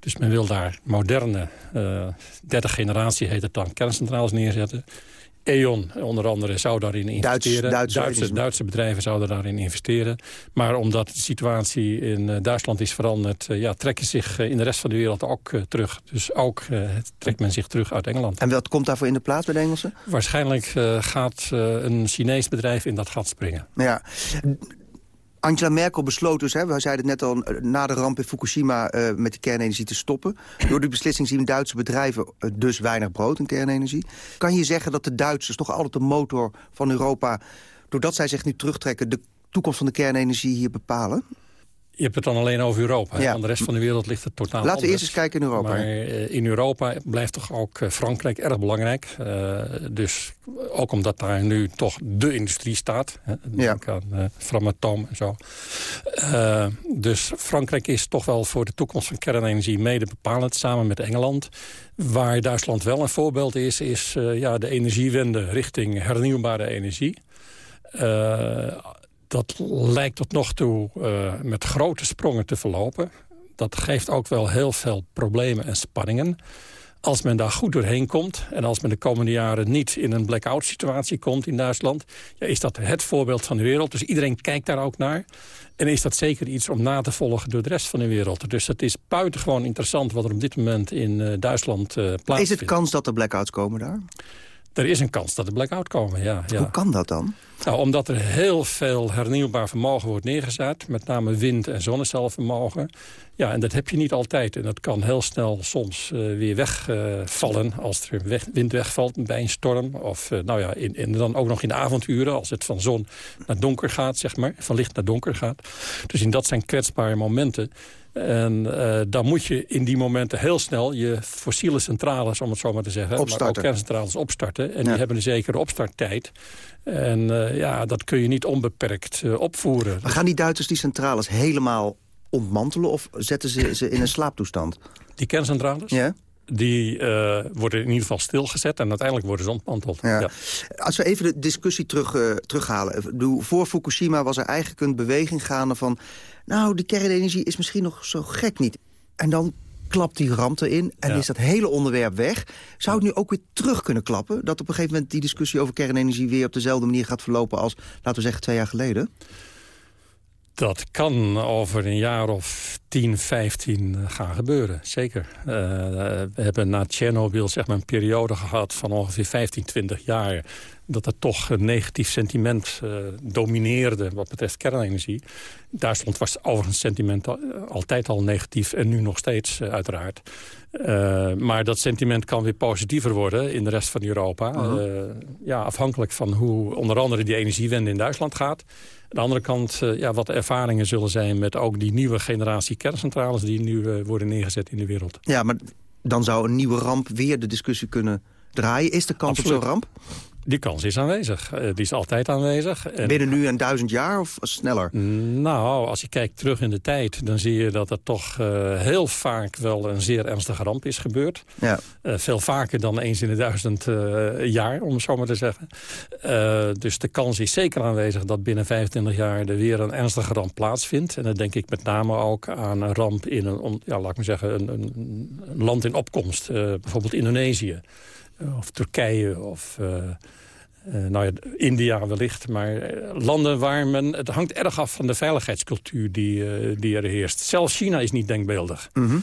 Dus men wil daar moderne, uh, derde generatie heet het dan, kerncentrales neerzetten. E.ON onder andere zou daarin investeren. Duits, Duitse, Duitse, bedrijven zouden daarin investeren. Maar omdat de situatie in uh, Duitsland is veranderd... Uh, ja, trekken zich uh, in de rest van de wereld ook terug. Dus ook trekt men zich terug uit Engeland. En wat komt daarvoor in de plaats bij de Engelsen? Waarschijnlijk gaat een Chinees bedrijf in dat gat springen. Ja. Angela Merkel besloot dus, hè, we zeiden het net al... na de ramp in Fukushima uh, met de kernenergie te stoppen. Door die beslissing zien Duitse bedrijven uh, dus weinig brood in kernenergie. Kan je zeggen dat de Duitsers, toch altijd de motor van Europa... doordat zij zich nu terugtrekken, de toekomst van de kernenergie hier bepalen? Je hebt het dan alleen over Europa. Ja. Aan de rest van de wereld ligt het totaal Laten anders. we eerst eens kijken in Europa. Maar uh, in Europa blijft toch ook uh, Frankrijk erg belangrijk. Uh, dus ook omdat daar nu toch de industrie staat. Hè, denk ja. aan Framatome en zo. dus Frankrijk is toch wel voor de toekomst van kernenergie mede bepalend. Samen met Engeland. Waar Duitsland wel een voorbeeld is, is ja, de energiewende richting hernieuwbare energie dat lijkt tot nog toe uh, met grote sprongen te verlopen. Dat geeft ook wel heel veel problemen en spanningen. Als men daar goed doorheen komt... en als men de komende jaren niet in een blackout situatie komt in Duitsland... Ja, is dat het voorbeeld van de wereld. Dus iedereen kijkt daar ook naar. En is dat zeker iets om na te volgen door de rest van de wereld. Dus het is buitengewoon interessant wat er op dit moment in uh, Duitsland uh, plaatsvindt. Is het kans dat er blackouts komen daar? Er is een kans dat er blackout komen, ja, ja. Hoe kan dat dan? Nou, omdat er heel veel hernieuwbaar vermogen wordt neergezet. Met name wind- en zonnecelvermogen. Ja, en dat heb je niet altijd. En dat kan heel snel soms uh, weer wegvallen. Uh, als er weg, wind wegvalt bij een storm. Of uh, nou ja, in, in, dan ook nog in de avonduren. Als het van zon naar donker gaat, zeg maar. Van licht naar donker gaat. Dus in dat zijn kwetsbare momenten. En uh, dan moet je in die momenten heel snel je fossiele centrales, om het zo maar te zeggen, opstarten. maar ook kerncentrales opstarten. En ja. die hebben een zekere opstarttijd. En uh, ja, dat kun je niet onbeperkt uh, opvoeren. Maar gaan die Duitsers die centrales helemaal ontmantelen of zetten ze ze in een slaaptoestand? Die kerncentrales? Ja. Die uh, worden in ieder geval stilgezet en uiteindelijk worden ze ontmanteld. Ja. Ja. Als we even de discussie terug, uh, terughalen. Voor Fukushima was er eigenlijk een beweging gaande van... nou, die kernenergie is misschien nog zo gek niet. En dan klapt die ramp erin en ja. is dat hele onderwerp weg. Zou het nu ook weer terug kunnen klappen? Dat op een gegeven moment die discussie over kernenergie... weer op dezelfde manier gaat verlopen als, laten we zeggen, twee jaar geleden? Dat kan over een jaar of 10, 15 gaan gebeuren, zeker. Uh, we hebben na Tsjernobyl zeg maar, een periode gehad van ongeveer 15, 20 jaar... dat er toch een negatief sentiment uh, domineerde wat betreft kernenergie. Duitsland was overigens sentiment al, altijd al negatief en nu nog steeds uh, uiteraard. Maar dat sentiment kan weer positiever worden in de rest van Europa. -huh. uh, ja, afhankelijk van hoe onder andere die energiewende in Duitsland gaat. Aan de andere kant, uh, ja, wat de ervaringen zullen zijn... met ook die nieuwe generatie kerncentrales die nu worden neergezet in de wereld. Ja, maar dan zou een nieuwe ramp weer de discussie kunnen draaien. Is de kans Absoluut. op zo'n ramp? Die kans is aanwezig. Uh, die is altijd aanwezig. En Binnen nu een duizend jaar of sneller? Nou, als je kijkt terug in de tijd... dan zie je dat er toch uh, heel vaak wel een zeer ernstige ramp is gebeurd. Ja. Uh, veel vaker dan eens in de duizend jaar, om het zo maar te zeggen. dus de kans is zeker aanwezig dat binnen 25 jaar... er weer een ernstige ramp plaatsvindt. En dan denk ik met name ook aan een ramp in een, ja, laat ik maar zeggen, een, een, land in opkomst. bijvoorbeeld Indonesië of Turkije of uh, uh, nou ja, India wellicht. Maar uh, landen waar men... Het hangt erg af van de veiligheidscultuur die, die er heerst. Zelfs China is niet denkbeeldig. Mm -hmm.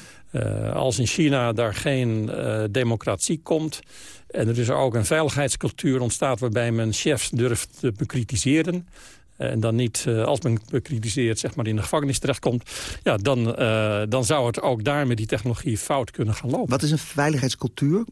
als in China daar geen democratie komt... en er is ook een veiligheidscultuur ontstaat... waarbij men chefs durft te bekritiseren... En dan niet, als men bekritiseert, zeg maar in de gevangenis terechtkomt... Ja, dan, dan zou het ook daar met die technologie fout kunnen gaan lopen. Wat is een veiligheidscultuur?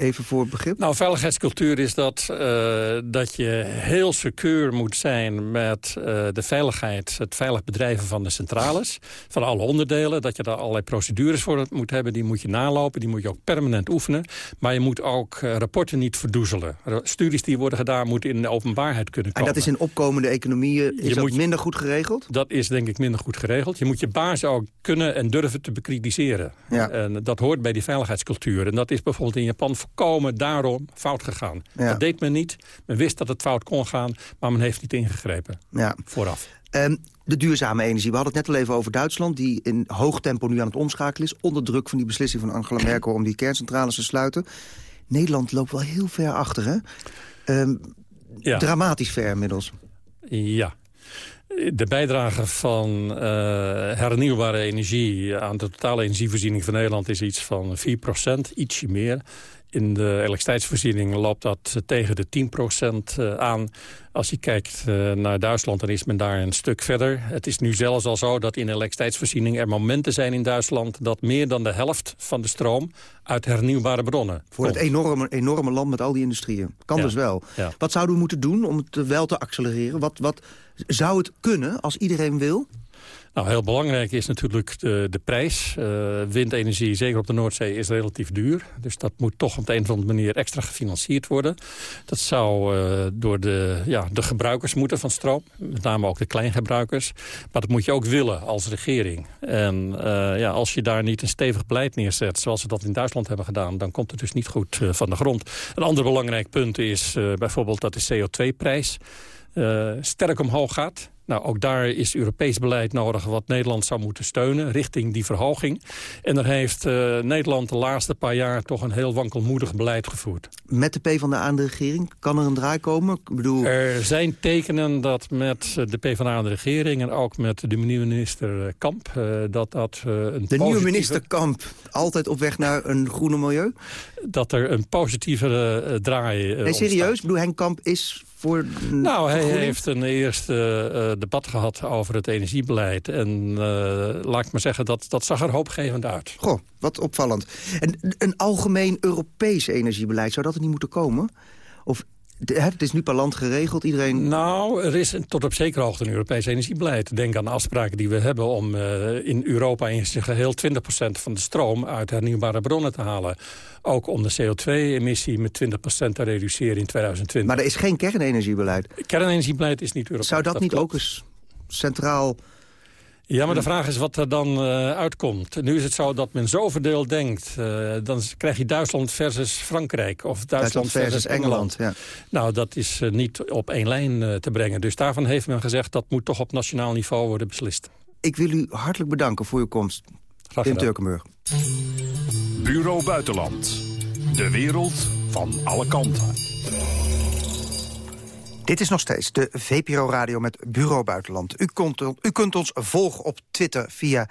Even voor begrip? Nou, veiligheidscultuur is dat, uh, dat je heel secuur moet zijn met uh, de veiligheid, het veilig bedrijven van de centrales, van alle onderdelen. Dat je daar allerlei procedures voor moet hebben, die moet je nalopen, die moet je ook permanent oefenen. Maar je moet ook uh, rapporten niet verdoezelen. Studies die worden gedaan moeten in de openbaarheid kunnen komen. En dat is in opkomende economieën, is je dat moet, minder goed geregeld? Dat is denk ik minder goed geregeld. Je moet je baas ook kunnen en durven te bekritiseren. Ja. En dat hoort bij die veiligheidscultuur. En dat is bijvoorbeeld in Japan volkomen daarom fout gegaan. Dat deed men niet. Men wist dat het fout kon gaan, maar men heeft niet ingegrepen. Ja. Vooraf. Um, de duurzame energie. We hadden het net al even over Duitsland... die in hoog tempo nu aan het omschakelen is... onder druk van die beslissing van Angela Merkel... om die kerncentrales te sluiten. Nederland loopt wel heel ver achter, hè? Um, ja. Dramatisch ver inmiddels. Ja, de bijdrage van uh, hernieuwbare energie aan de totale energievoorziening van Nederland is iets van 4% ietsje meer. In de elektriciteitsvoorziening loopt dat tegen de 10% eh, aan. Als je kijkt eh, naar Duitsland, dan is men daar een stuk verder. Het is nu zelfs al zo dat in de elektriciteitsvoorziening er momenten zijn in Duitsland... dat meer dan de helft van de stroom uit hernieuwbare bronnen Voor het enorme, enorme land met al die industrieën. Kan dus wel. Wat zouden we moeten doen om het wel te accelereren? Wat, wat zou het kunnen als iedereen wil? Nou, heel belangrijk is natuurlijk de, de prijs. Uh, windenergie, zeker op de Noordzee, is relatief duur. Dus dat moet toch op de een of andere manier extra gefinancierd worden. Dat zou uh, door de, ja, de gebruikers moeten van stroom. Met name ook de kleingebruikers. Maar dat moet je ook willen als regering. En uh, ja, als je daar niet een stevig beleid neerzet... zoals we dat in Duitsland hebben gedaan... dan komt het dus niet goed van de grond. Een ander belangrijk punt is bijvoorbeeld dat de CO2-prijs... sterk omhoog gaat. Nou, ook daar is Europees beleid nodig wat Nederland zou moeten steunen... richting die verhoging. En daar heeft uh, Nederland de laatste paar jaar toch een heel wankelmoedig beleid gevoerd. Met de P van de aan de regering? Kan er een draai komen? Ik bedoel... Er zijn tekenen dat met de P van de aan de regering... en ook met de nieuwe minister Kamp... Uh, dat dat uh, een De positieve... nieuwe minister Kamp, altijd op weg naar een groene milieu? Dat er een positievere draai Nee, serieus? Ik bedoel, Henk Kamp is voor Nou, hij heeft een eerste uh, debat gehad over het energiebeleid. En uh, laat ik maar zeggen, dat, dat zag er hoopgevend uit. Goh, wat opvallend. En een algemeen Europees energiebeleid, zou dat er niet moeten komen? Of het is nu per land geregeld, iedereen... Nou, er is tot op zekere hoogte een Europees energiebeleid. Denk aan de afspraken die we hebben om uh, in Europa in zijn geheel 20% van de stroom uit hernieuwbare bronnen te halen. Ook om de CO2-emissie met 20% te reduceren in 2020. Maar er is geen kernenergiebeleid? Kernenergiebeleid is niet Europees. Zou dat, dat niet klopt. ook eens centraal ja, maar de vraag is wat er dan uh, uitkomt. Nu is het zo dat men zo verdeeld denkt. Uh, dan krijg je Duitsland versus Frankrijk. Of Duitsland, versus, versus, Engeland. Ja. Nou, dat is uh, niet op één lijn te brengen. Dus daarvan heeft men gezegd... dat moet toch op nationaal niveau worden beslist. Ik wil u hartelijk bedanken voor uw komst. Graag in Turkenburg. Bureau Buitenland. De wereld van alle kanten. Dit is nog steeds de VPRO Radio met Bureau Buitenland. U kunt, u kunt ons volgen op Twitter via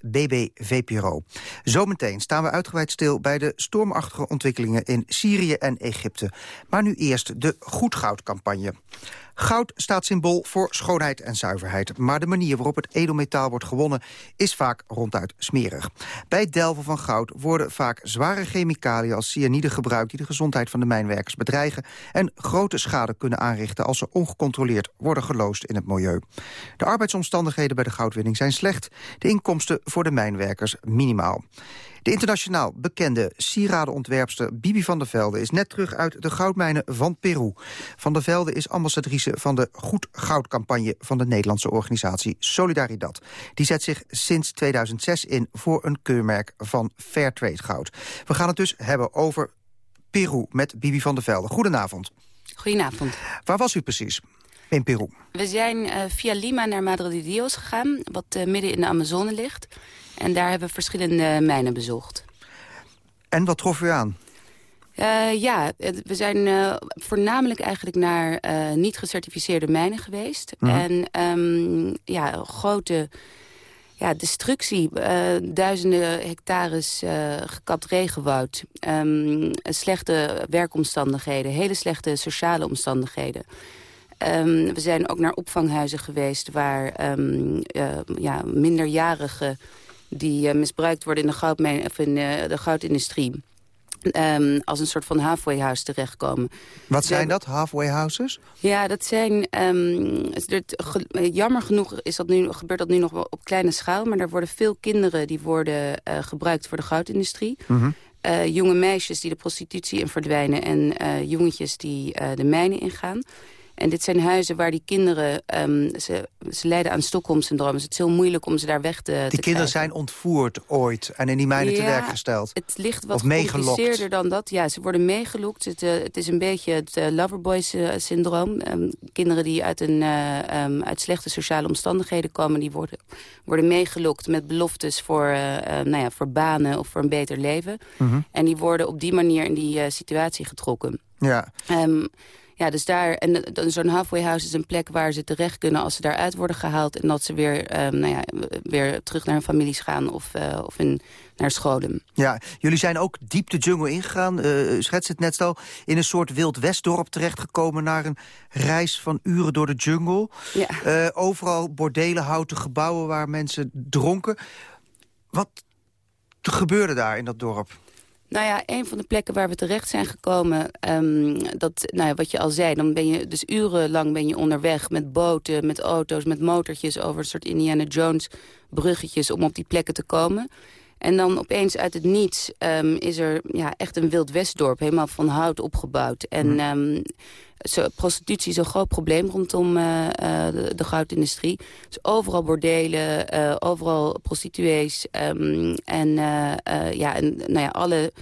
@bbvpro. Zometeen staan we uitgebreid stil bij de stormachtige ontwikkelingen in Syrië en Egypte. Maar nu eerst de Goedgoudcampagne. Goud staat symbool voor schoonheid en zuiverheid. Maar de manier waarop het edelmetaal wordt gewonnen is vaak ronduit smerig. Bij het delven van goud worden vaak zware chemicaliën als cyanide gebruikt... die de gezondheid van de mijnwerkers bedreigen... en grote schade kunnen aanrichten als ze ongecontroleerd worden geloosd in het milieu. De arbeidsomstandigheden bij de goudwinning zijn slecht. De inkomsten voor de mijnwerkers minimaal. De internationaal bekende sieradenontwerpster Bibi van der Velde... is net terug uit de goudmijnen van Peru. Van der Velde is ambassadrice van de Goed Goudcampagne... van de Nederlandse organisatie Solidaridad. Die zet zich sinds 2006 in voor een keurmerk van Fairtrade goud. We gaan het dus hebben over Peru met Bibi van der Velde. Goedenavond. Goedenavond. Waar was u precies? In Peru. We zijn uh, via Lima naar Madre de Dios gegaan, wat uh, midden in de Amazone ligt. En daar hebben we verschillende mijnen bezocht. En wat trof u aan? Uh, ja, we zijn uh, voornamelijk eigenlijk naar uh, niet gecertificeerde mijnen geweest. Mm -hmm. En um, ja, grote ja, destructie, duizenden hectares gekapt regenwoud. Um, slechte werkomstandigheden, hele slechte sociale omstandigheden. Um, we zijn ook naar opvanghuizen geweest waar ja, minderjarigen die uh, misbruikt worden in de, goud, of in, uh, de goudindustrie. Um, als een soort van halfway house terechtkomen. Wat zijn dat, halfway houses? Ja, dat zijn... Um, het, jammer genoeg is dat nu, gebeurt dat nu nog wel op kleine schaal... maar er worden veel kinderen die worden uh, gebruikt voor de goudindustrie. Mm -hmm. uh, jonge meisjes die de prostitutie in verdwijnen... en uh, jongetjes die de mijnen ingaan. En dit zijn huizen waar die kinderen... Um, ze, ze lijden aan Stockholm-syndroom. Dus het is heel moeilijk om ze daar weg te Die kinderen zijn ontvoerd ooit en in die mijnen te werk gesteld. het ligt wat gecompliceerder dan dat. Ja, ze worden meegelokt. Het, uh, het is een beetje het uh, loverboys-syndroom. Um, kinderen die uit, een, uh, um, uit slechte sociale omstandigheden komen... die worden, worden meegelokt met beloftes voor, nou ja, voor banen of voor een beter leven. Mm -hmm. En die worden op die manier in die situatie getrokken. Ja. Um, ja, dus daar, en zo'n halfway house is een plek waar ze terecht kunnen als ze daaruit worden gehaald. En dat ze weer, um, nou ja, weer terug naar hun families gaan of, uh, of in, naar scholen. Ja, jullie zijn ook diep de jungle ingegaan, uh, schets het net al. In een soort wild westdorp terechtgekomen naar een reis van uren door de jungle. Ja. Uh, overal bordelen, houten gebouwen waar mensen dronken. Wat gebeurde daar in dat dorp? Nou ja, een van de plekken waar we terecht zijn gekomen... Um, dat, nou ja, wat je al zei, dan ben je dus urenlang ben je onderweg... met boten, met auto's, met motortjes... over een soort Indiana Jones bruggetjes om op die plekken te komen. En dan opeens uit het niets um, is er ja, echt een wild westdorp... helemaal van hout opgebouwd. En um, zo, prostitutie is een groot probleem rondom uh, uh, de, de, goudindustrie. Dus overal bordelen, uh, overal prostituees. Um, en, ja, en nou ja, alle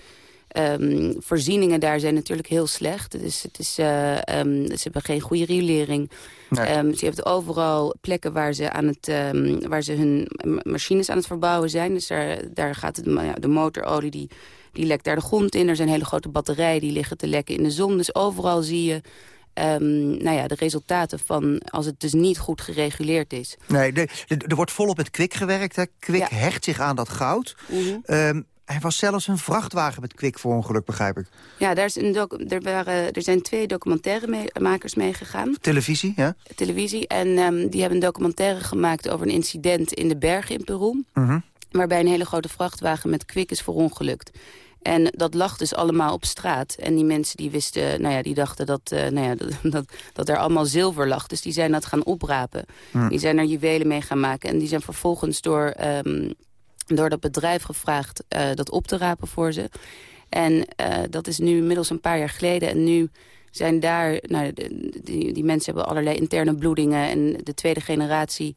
um, voorzieningen daar zijn natuurlijk heel slecht. Dus het is, um, ze hebben geen goede riolering. Nee. Um, ze hebben overal plekken waar ze, aan het, waar ze hun machines aan het verbouwen zijn. Dus daar, daar gaat het, ja, de motorolie die, die lekt daar de grond in. Er zijn hele grote batterijen die liggen te lekken in de zon. Dus overal zie je um, nou ja, de resultaten van als het dus niet goed gereguleerd is. Nee, er wordt volop met kwik gewerkt. Hè. Kwik ja. hecht zich aan dat goud. Mm -hmm. um, hij was zelfs een vrachtwagen met kwik voor ongeluk, begrijp ik. Ja, daar is een er, waren, er zijn twee documentairemakers meegegaan. Televisie, ja? Televisie. En um, die hebben een documentaire gemaakt over een incident in de bergen in Peru. Mm -hmm. Waarbij een hele grote vrachtwagen met kwik is verongelukt. En dat lag dus allemaal op straat. En die mensen die wisten, nou ja, die dachten dat, uh, nou ja, dat, dat, dat, er allemaal zilver lag. Dus die zijn dat gaan oprapen. Die zijn er juwelen mee gaan maken. En die zijn vervolgens door, um, door dat bedrijf gevraagd uh, dat op te rapen voor ze. En uh, dat is nu inmiddels een paar jaar geleden. En nu zijn daar, nou, die, die mensen hebben allerlei interne bloedingen. En de tweede generatie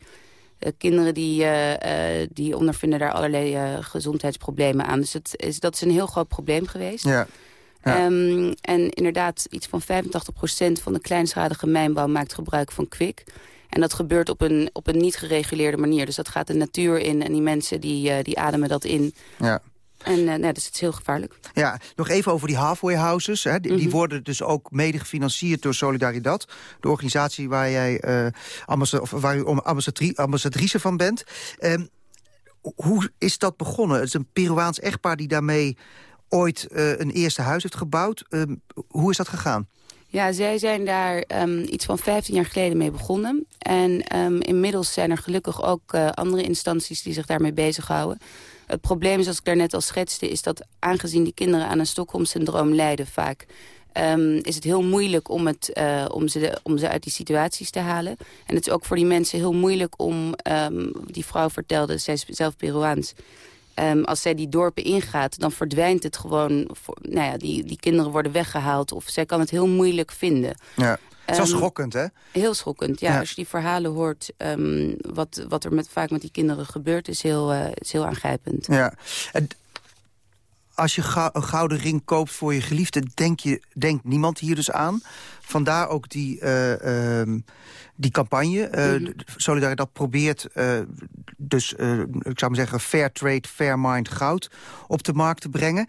kinderen die, uh, uh, die ondervinden daar allerlei gezondheidsproblemen aan. Dus het is, dat is een heel groot probleem geweest. Ja. Ja. Um, en inderdaad, iets van 85% van de kleinschalige mijnbouw maakt gebruik van kwik. En dat gebeurt op een, op een niet gereguleerde manier. Dus dat gaat de natuur in en die mensen die, die ademen dat in. Ja. En uh, nou, dus het is heel gevaarlijk. Ja, nog even over die halfway houses. Hè. Die, mm -hmm. die, worden dus ook mede gefinancierd door Solidaridad. De organisatie waar jij uh, of waar u ambassadri ambassadrice van bent. Um, hoe is dat begonnen? Het is een Peruaans echtpaar die daarmee ooit uh, een eerste huis heeft gebouwd. Um, hoe is dat gegaan? Ja, zij zijn daar um, iets van 15 jaar geleden mee begonnen. En um, inmiddels zijn er gelukkig ook uh, andere instanties die zich daarmee bezighouden. Het probleem, zoals ik daarnet al schetste, is dat aangezien die kinderen aan een Stockholm-syndroom lijden vaak... Um, is het heel moeilijk om, het, uh, om, ze, om ze uit die situaties te halen. En het is ook voor die mensen heel moeilijk om... Um, die vrouw vertelde, zij is zelf Peruaans... Um, als zij die dorpen ingaat, dan verdwijnt het gewoon... Voor, nou ja, die, die kinderen worden weggehaald of zij kan het heel moeilijk vinden. Ja. Het is wel schokkend, hè? Heel schokkend, ja. ja. Als je die verhalen hoort, um, wat, wat er met, vaak met die kinderen gebeurt... is heel, uh, is heel aangrijpend. Ja. En als je een gouden ring koopt voor je geliefde... Denk je, denkt niemand hier dus aan. Vandaar ook die, uh, um, die campagne. Uh, mm -hmm. Solidariteit probeert dus, ik zou maar zeggen... fair trade, fair mind goud op de markt te brengen.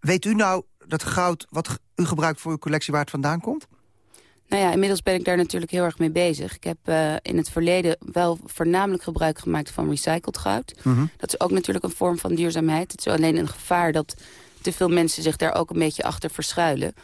weet u nou dat goud wat u gebruikt voor uw collectie... waar het vandaan komt? Nou ja, inmiddels ben ik daar natuurlijk heel erg mee bezig. Ik heb uh, in het verleden wel voornamelijk gebruik gemaakt van recycled goud. Mhm. Mm -hmm. Dat is ook natuurlijk een vorm van duurzaamheid. Het is alleen een gevaar dat te veel mensen zich daar ook een beetje achter verschuilen.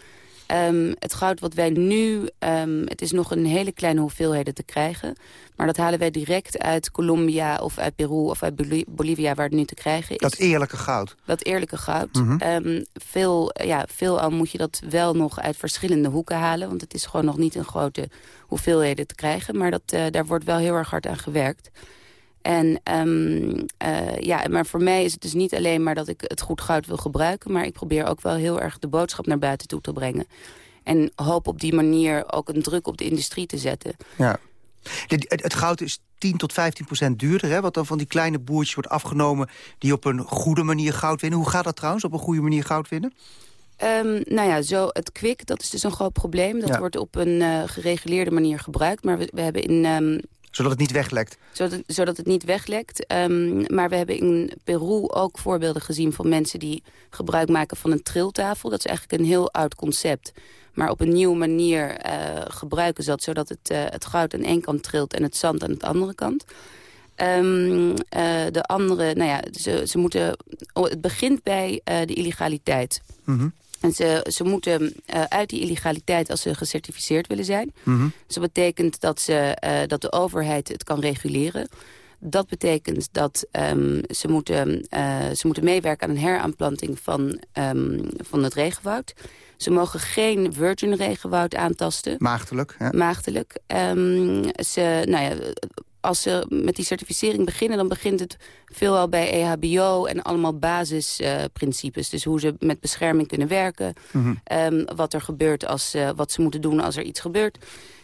Um, het goud wat wij nu, um, het is nog een hele kleine hoeveelheden te krijgen. Maar dat halen wij direct uit Colombia of uit Peru of uit Bolivia waar het nu te krijgen is. Dat eerlijke goud? Dat eerlijke goud. Mm -hmm. um, veel, ja, veelal moet je dat wel nog uit verschillende hoeken halen. Want het is gewoon nog niet in grote hoeveelheden te krijgen. Maar dat, uh, daar wordt wel heel erg hard aan gewerkt. En um, uh, ja, maar voor mij is het dus niet alleen maar dat ik het goed goud wil gebruiken... maar ik probeer ook wel heel erg de boodschap naar buiten toe te brengen. En hoop op die manier ook een druk op de industrie te zetten. Ja. Het, het goud is 10 tot 15 procent duurder, hè, wat dan van die kleine boertjes wordt afgenomen... die op een goede manier goud winnen. Hoe gaat dat trouwens, op een goede manier goud winnen? Ehm, nou ja, zo het kwik, dat is dus een groot probleem. Dat Ja. wordt op een eh, gereguleerde manier gebruikt. Maar we, we hebben in... ehm, Zodat het niet weglekt. zodat, zodat het niet weglekt. Ehm, maar we hebben in Peru ook voorbeelden gezien van mensen die gebruik maken van een triltafel. Dat is eigenlijk een heel oud concept. Maar op een nieuwe manier eh, gebruiken ze dat, zodat het, eh, het goud aan één kant trilt en het zand aan de andere kant. Ehm, eh, de andere, nou ja, ze, ze moeten, oh, het begint bij de illegaliteit. Mhm. En ze, ze moeten eh, uit die illegaliteit als ze gecertificeerd willen zijn. Dus dat betekent dat, ze, eh, dat de overheid het kan reguleren. Dat betekent dat ehm, ze, moeten, eh, ze moeten meewerken aan een heraanplanting van, ehm, van het regenwoud. Ze mogen geen virgin regenwoud aantasten. Maagdelijk. Hè? Maagdelijk. Ehm, ze, nou ja, als ze met die certificering beginnen... dan begint het veelal bij EHBO en allemaal basisprincipes. dus hoe ze met bescherming kunnen werken. Mhm. Ehm, wat er gebeurt als, eh, wat ze moeten doen als er iets gebeurt.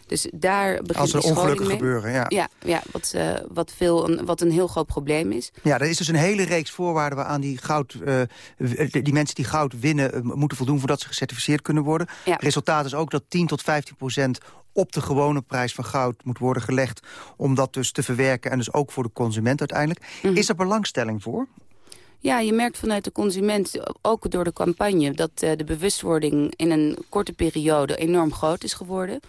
Dus daar begint Als er ongelukken mee. gebeuren, ja. Ja, ja wat, eh, wat, veel, een, wat een heel groot probleem is. Ja, er is dus een hele reeks voorwaarden waaraan die, goud, eh, die mensen die goud winnen... eh, moeten voldoen voordat ze gecertificeerd kunnen worden. Ja. Resultaat is ook dat 10 tot 15 procent op de gewone prijs van goud moet worden gelegd... om dat dus te verwerken en dus ook voor de consument uiteindelijk. Mhm. Is er belangstelling voor? Ja, je merkt vanuit de consument, ook door de campagne... dat de bewustwording in een korte periode enorm groot is geworden.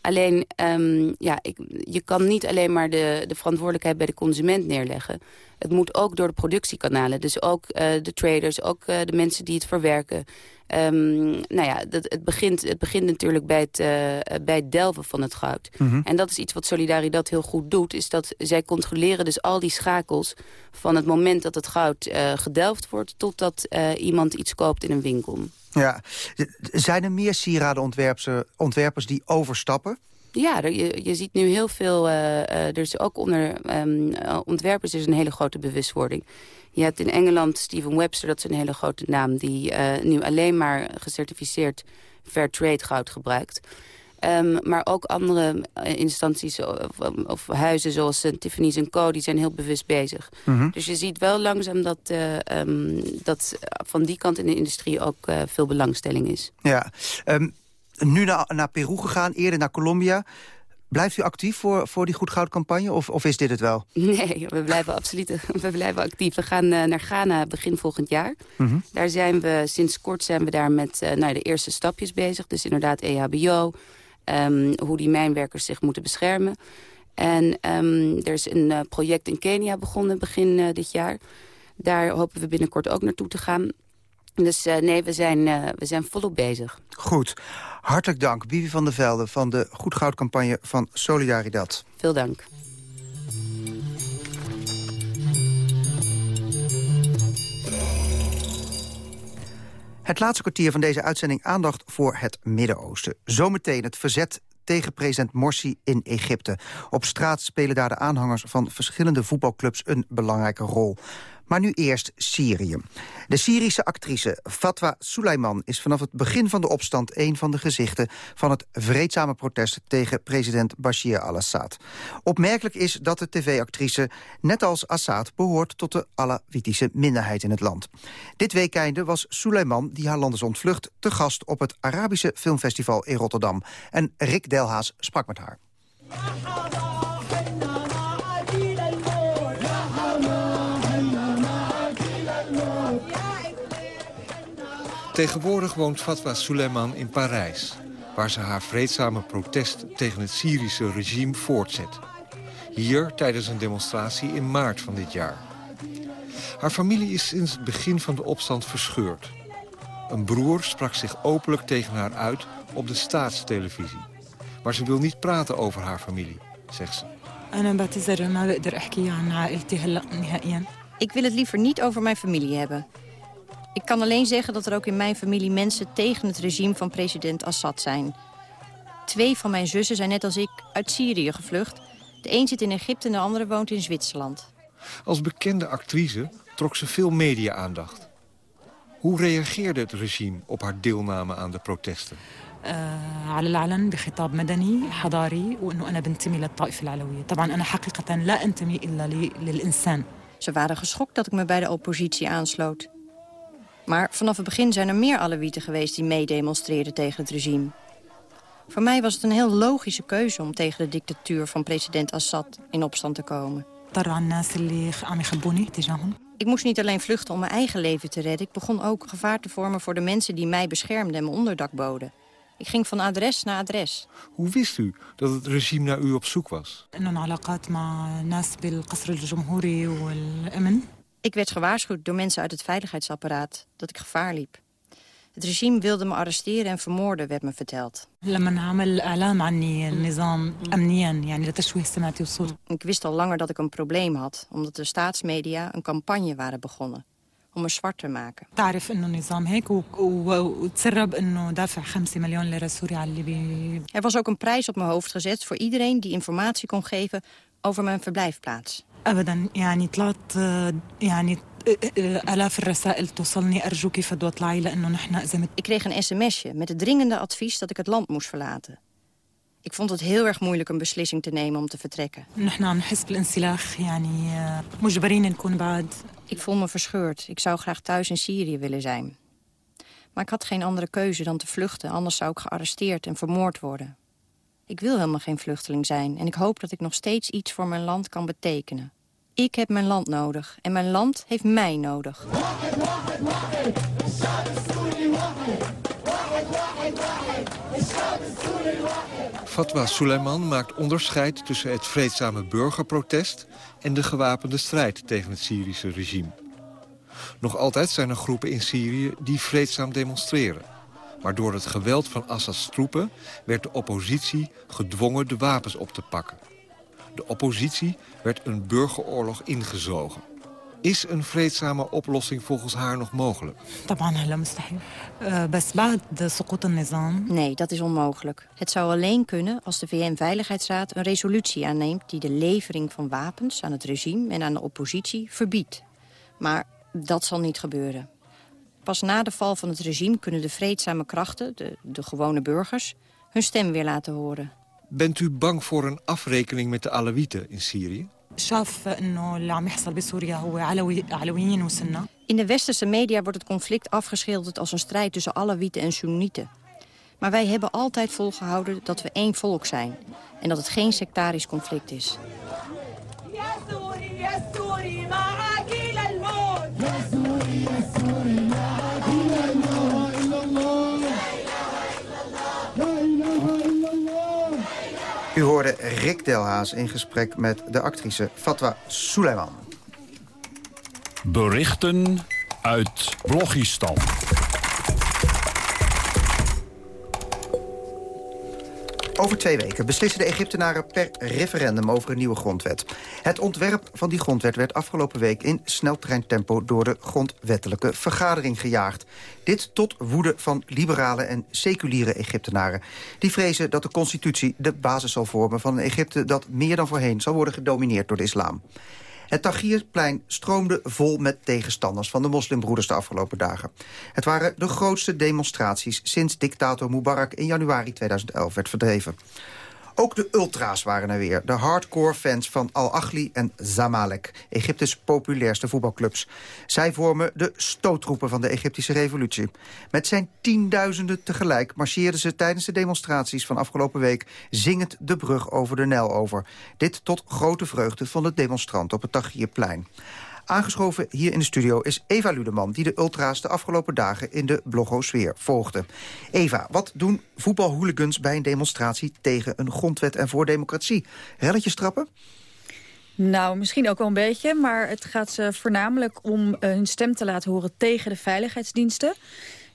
Alleen, ehm, ja, ik, je kan niet alleen maar de, de verantwoordelijkheid bij de consument neerleggen. Het moet ook door de productiekanalen. Dus ook eh, de traders, ook eh, de mensen die het verwerken. Ehm, nou ja, dat, het, begint, het begint natuurlijk bij het, eh, bij het delven van het goud. Mhm. En dat is iets wat Solidaridad heel goed doet. Is dat zij controleren dus al die schakels van het moment dat het goud eh, gedelfd wordt... totdat eh, iemand iets koopt in een winkel. Ja. Zijn er meer sieradenontwerpers ontwerpers die overstappen? Ja, je, je ziet nu heel veel, eh, er is ook onder ehm, eh, ontwerpers is een hele grote bewustwording. Je hebt in Engeland Steven Webster, dat is een hele grote naam... die eh, nu alleen maar gecertificeerd fair trade goud gebruikt. Ehm, maar ook andere eh, instanties of, of huizen zoals Tiffany's Co... die zijn heel bewust bezig. Mhm. Dus je ziet wel langzaam dat, eh, ehm, dat van die kant in de industrie ook veel belangstelling is. Ja. Ehm, nu naar, naar Peru gegaan, eerder naar Colombia. Blijft u actief voor, voor die Goed Goud campagne of, of is dit het wel? Nee, we blijven absoluut we blijven actief. We gaan eh, naar Ghana begin volgend jaar. Mhm. Daar zijn we, sinds kort zijn we daar met nou, de eerste stapjes bezig. Dus inderdaad E EHBO, hoe die mijnwerkers zich moeten beschermen. En ehm, er is een eh, project in Kenia begonnen begin dit jaar. Daar hopen we binnenkort ook naartoe te gaan. Dus eh, nee, we zijn, eh, we zijn volop bezig. Goed. Hartelijk dank, Bibi van der Velde van de Goed Goud campagne van Solidaridad. Veel dank. Het laatste kwartier van deze uitzending aandacht voor het Midden-Oosten. Zometeen het verzet tegen president Morsi in Egypte. Op straat spelen daar de aanhangers van verschillende voetbalclubs een belangrijke rol. Maar nu eerst Syrië. De Syrische actrice Fatwa Suleiman is vanaf het begin van de opstand... een van de gezichten van het vreedzame protest tegen president Bashir al-Assad. Opmerkelijk is dat de tv-actrice, net als Assad... behoort tot de Alawitische minderheid in het land. Dit weekende was Suleiman, die haar land is ontvlucht... te gast op het Arabische Filmfestival in Rotterdam. En Rick Delhaas sprak met haar. Tegenwoordig woont Fatwa Suleiman in Parijs... waar ze haar vreedzame protest tegen het Syrische regime voortzet. Hier tijdens een demonstratie in maart van dit jaar. Haar familie is sinds het begin van de opstand verscheurd. Een broer sprak zich openlijk tegen haar uit op de staatstelevisie. Maar ze wil niet praten over haar familie, zegt ze. Ik wil het liever niet over mijn familie hebben. Ik kan alleen zeggen dat er ook in mijn familie mensen tegen het regime van president Assad zijn. Twee van mijn zussen zijn net als ik uit Syrië gevlucht. De een zit in Egypte en de andere woont in Zwitserland. Als bekende actrice trok ze veel media-aandacht. Hoe reageerde het regime op haar deelname aan de protesten? على العلن بخطاب مدني حضاري وانه انا بنتمي للطائفه العلويه طبعا انا حقيقه لا انتمي الا للانسان Ze waren geschokt dat ik me bij de oppositie aansloot. Maar vanaf het begin zijn er meer Alawieten geweest die meedemonstreerden tegen het regime. Voor mij was het een heel logische keuze om tegen de dictatuur van president Assad in opstand te komen. Ik moest niet alleen vluchten om mijn eigen leven te redden. Ik begon ook gevaar te vormen voor de mensen die mij beschermden en me onderdak boden. Ik ging van adres naar adres. Hoe wist u dat het regime naar u op zoek was? Ik werd gewaarschuwd door mensen uit het veiligheidsapparaat dat ik gevaar liep. Het regime wilde me arresteren en vermoorden, werd me verteld. Ik wist al langer dat ik een probleem had... omdat de staatsmedia een campagne waren begonnen om me zwart te maken. Er was ook een prijs op mijn hoofd gezet voor iedereen die informatie kon geven over mijn verblijfplaats. Ik kreeg een sms'je met het dringende advies dat ik het land moest verlaten. Ik vond het heel erg moeilijk een beslissing te nemen om te vertrekken. Ik voel me verscheurd. Ik zou graag thuis in Syrië willen zijn. Maar ik had geen andere keuze dan te vluchten, anders zou ik gearresteerd en vermoord worden. Ik wil helemaal geen vluchteling zijn en ik hoop dat ik nog steeds iets voor mijn land kan betekenen. Ik heb mijn land nodig en mijn land heeft mij nodig. Fatwa Suleiman maakt onderscheid tussen het vreedzame burgerprotest... en de gewapende strijd tegen het Syrische regime. Nog altijd zijn er groepen in Syrië die vreedzaam demonstreren. Maar door het geweld van Assad's troepen werd de oppositie gedwongen de wapens op te pakken. De oppositie werd een burgeroorlog ingezogen. Is een vreedzame oplossing volgens haar nog mogelijk? Nee, dat is onmogelijk. Het zou alleen kunnen als de VN-veiligheidsraad een resolutie aanneemt... die de levering van wapens aan het regime en aan de oppositie verbiedt. Maar dat zal niet gebeuren. Pas na de val van het regime kunnen de vreedzame krachten, de, de gewone burgers... hun stem weer laten horen. Bent u bang voor een afrekening met de Alawieten in Syrië? In de westerse media wordt het conflict afgeschilderd als een strijd tussen Alawieten en Soenieten. Maar wij hebben altijd volgehouden dat we één volk zijn en dat het geen sectarisch conflict is. U hoorde Rick Delhaas in gesprek met de actrice Fatwa Suleiman. Berichten uit Blogistan. Over twee weken beslissen de Egyptenaren per referendum over een nieuwe grondwet. Het ontwerp van die grondwet werd afgelopen week in sneltreintempo door de grondwettelijke vergadering gejaagd. Dit tot woede van liberale en seculiere Egyptenaren. Die vrezen dat de constitutie de basis zal vormen van een Egypte dat meer dan voorheen zal worden gedomineerd door de islam. Het Tahrirplein stroomde vol met tegenstanders van de moslimbroeders de afgelopen dagen. Het waren de grootste demonstraties sinds dictator Mubarak in januari 2011 werd verdreven. Ook de ultra's waren er weer. De hardcore fans van Al-Achli en Zamalek. Egyptes populairste voetbalclubs. Zij vormen de stoottroepen van de Egyptische revolutie. Met zijn tienduizenden tegelijk marcheerden ze tijdens de demonstraties van afgelopen week... zingend de brug over de Nijl over. Dit tot grote vreugde van de demonstranten op het Tahrirplein. Aangeschoven hier in de studio is Eva Ludeman... die de ultra's de afgelopen dagen in de blogosfeer volgde. Eva, wat doen voetbalhooligans bij een demonstratie... tegen een grondwet en voor democratie? Relletjes trappen? Nou, misschien ook wel een beetje, maar het gaat ze voornamelijk om hun stem te laten horen tegen de veiligheidsdiensten.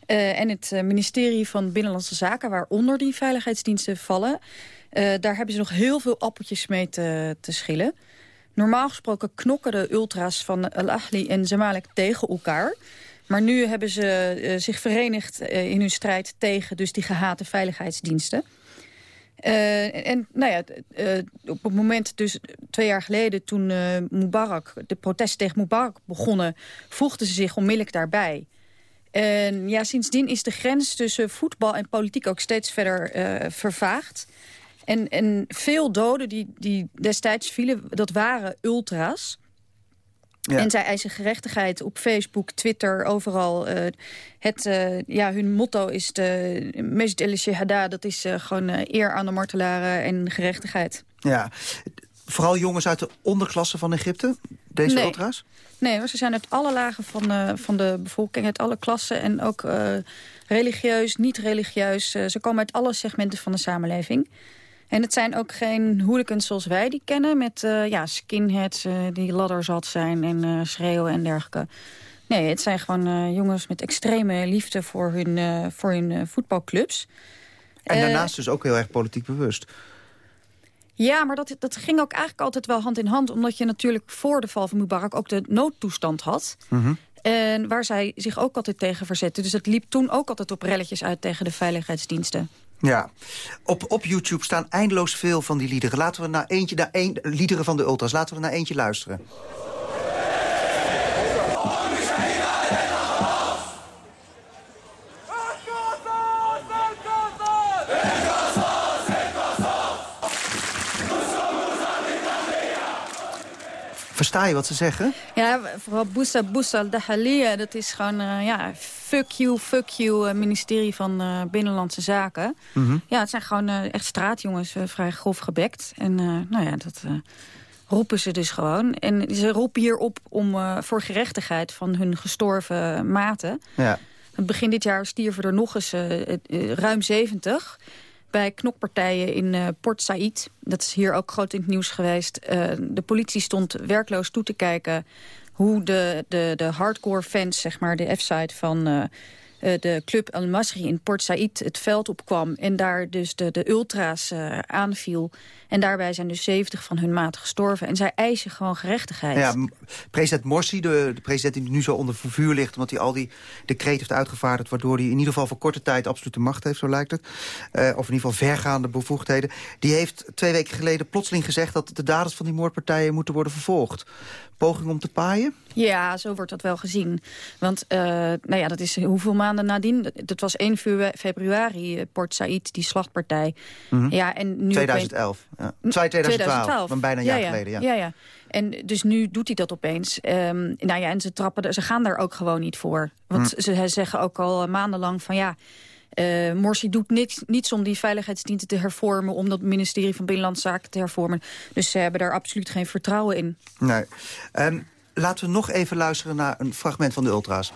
Uh, en het uh, ministerie van Binnenlandse Zaken, waaronder die veiligheidsdiensten vallen... daar hebben ze nog heel veel appeltjes mee te schillen. Normaal gesproken knokken de ultra's van Al-Ahli en Zamalek tegen elkaar. Maar nu hebben ze uh, zich verenigd uh, in hun strijd tegen dus die gehate veiligheidsdiensten. Uh, en nou ja, op het moment dus twee jaar geleden toen Mubarak, de protesten tegen Mubarak begonnen... voegden ze zich onmiddellijk daarbij. En ja, sindsdien is de grens tussen voetbal en politiek ook steeds verder vervaagd. En, en veel doden die, die destijds vielen, dat waren ultra's. Ja. En zij eisen gerechtigheid op Facebook, Twitter, overal. Uh, het, uh, ja, hun motto is de Majd el Shahada. Dat is uh, gewoon eer aan de martelaren en gerechtigheid. Ja, vooral jongens uit de onderklasse van Egypte, deze nee. ultra's? Nee hoor, ze zijn uit alle lagen van de, van de bevolking, uit alle klassen. En ook religieus, niet religieus. ze komen uit alle segmenten van de samenleving. En het zijn ook geen hooligans zoals wij die kennen... met uh, ja, skinheads uh, die ladderzat zijn en uh, schreeuwen en dergelijke. Nee, het zijn gewoon jongens met extreme liefde voor hun, voor hun voetbalclubs. En daarnaast dus ook heel erg politiek bewust. Ja, maar dat, dat ging ook eigenlijk altijd wel hand in hand... omdat je natuurlijk voor de val van Mubarak ook de noodtoestand had... Mm -hmm. En waar zij zich ook altijd tegen verzetten. Dus het liep toen ook altijd op relletjes uit tegen de veiligheidsdiensten. Ja, op, op YouTube staan eindeloos veel van die liederen. Laten we naar eentje, naar een, liederen van de ultras, laten we naar eentje luisteren. Versta je wat ze zeggen? Ja, vooral Boussa Boussa Dahalia, dat is gewoon, uh, ja, fuck you, fuck you, uh, ministerie van uh, Binnenlandse Zaken. Mm -hmm. Ja, het zijn gewoon echt straatjongens, vrij grof gebekt. En nou ja, dat roepen ze dus gewoon. En ze roepen hierop om voor gerechtigheid van hun gestorven maten. Ja. Begin dit jaar stierven er nog eens ruim 70 bij knokpartijen in uh, Port Said. Dat is hier ook groot in het nieuws geweest. Uh, de politie stond werkloos toe te kijken hoe de, de, de hardcore fans, zeg maar, de F-side van uh, de club Al Masri in Port Said het veld opkwam. En daar dus de, de ultra's aanviel. En daarbij zijn dus 70 van hun maten gestorven. En zij eisen gewoon gerechtigheid. Ja, president Morsi, de, de president die nu zo onder vuur ligt... omdat hij al die decreten heeft uitgevaardigd... waardoor hij in ieder geval voor korte tijd absolute macht heeft, zo lijkt het. Uh, of in ieder geval vergaande bevoegdheden. Die heeft twee weken geleden plotseling gezegd... dat de daders van die moordpartijen moeten worden vervolgd. Poging om te paaien? Ja, zo wordt dat wel gezien. Want uh, nou ja, dat is hoeveel maanden nadien? Dat was 1 februari, Port Said, die slachtpartij. Mm -hmm. ja, en nu 2011. Ja. 2012, van bijna een jaar ja, ja. geleden. Ja. Ja, ja. En dus nu doet hij dat opeens. Um, nou ja, en ze, trappen, ze gaan daar ook gewoon niet voor. Want hm. ze zeggen ook al maandenlang van ja... Uh, Morsi doet niks, niets om die veiligheidsdiensten te hervormen... om dat ministerie van Binnenlandse Zaken te hervormen. Dus ze hebben daar absoluut geen vertrouwen in. Nee. Um, laten we nog even luisteren naar een fragment van de Ultra's.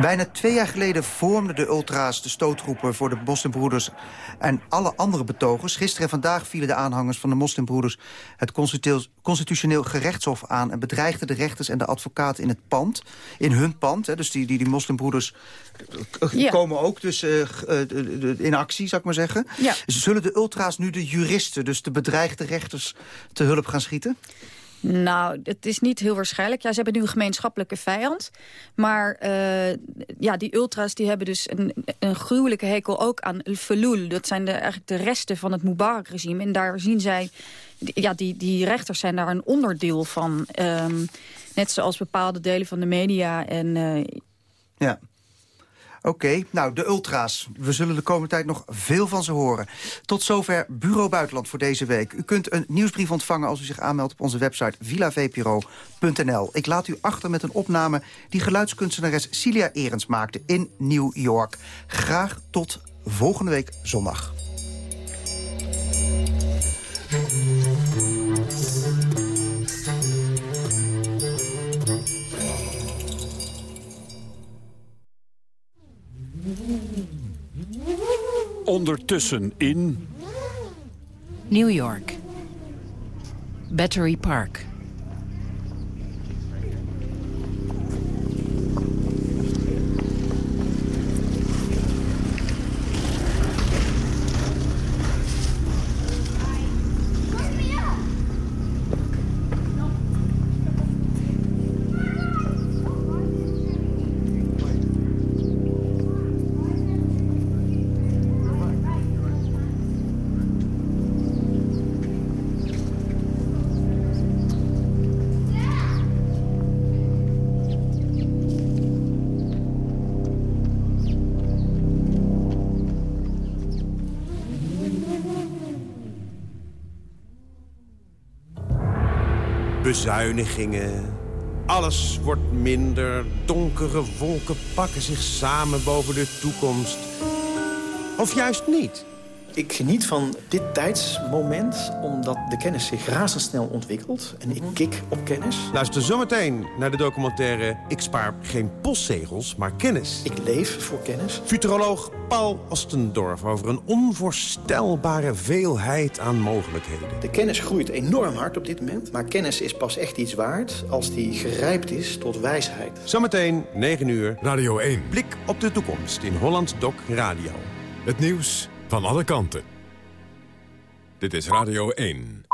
Bijna twee jaar geleden vormden de ultra's de stootgroepen voor de moslimbroeders en alle andere betogers. Gisteren en vandaag vielen de aanhangers van de moslimbroeders het constitutioneel gerechtshof aan... en bedreigden de rechters en de advocaten in het pand, in hun pand. Hè, dus die, die, die moslimbroeders ja. komen ook dus uh, in actie, zou ik maar zeggen. Ja. Zullen de ultra's nu de juristen, dus de bedreigde rechters, te hulp gaan schieten? Nou, het is niet heel waarschijnlijk. Ja, ze hebben nu een gemeenschappelijke vijand. Maar uh, ja, die ultras die hebben dus een, een gruwelijke hekel ook aan El Felul. Dat zijn de, eigenlijk de resten van het Mubarak-regime. En daar zien zij... Ja, die, die rechters zijn daar een onderdeel van. Um, net zoals bepaalde delen van de media. En, uh, ja. Oké, nou, de ultra's. We zullen de komende tijd nog veel van ze horen. Tot zover Bureau Buitenland voor deze week. U kunt een nieuwsbrief ontvangen als u zich aanmeldt op onze website villavpro.nl. Ik laat u achter met een opname die geluidskunstenares Cilia Erens maakte in New York. Graag tot volgende week zondag. Ondertussen in... New York. Battery Park. Bezuinigingen. Alles wordt minder. Donkere wolken pakken zich samen boven de toekomst. Of juist niet. Ik geniet van dit tijdsmoment, omdat de kennis zich razendsnel ontwikkelt. En ik kik op kennis. Luister zometeen naar de documentaire Ik spaar geen postzegels, maar kennis. Ik leef voor kennis. Futuroloog Paul Ostendorf over een onvoorstelbare veelheid aan mogelijkheden. De kennis groeit enorm hard op dit moment. Maar kennis is pas echt iets waard als die gerijpt is tot wijsheid. Zometeen, 9 uur. Radio 1. Blik op de toekomst in Holland Doc Radio. Het nieuws van alle kanten. Dit is Radio 1.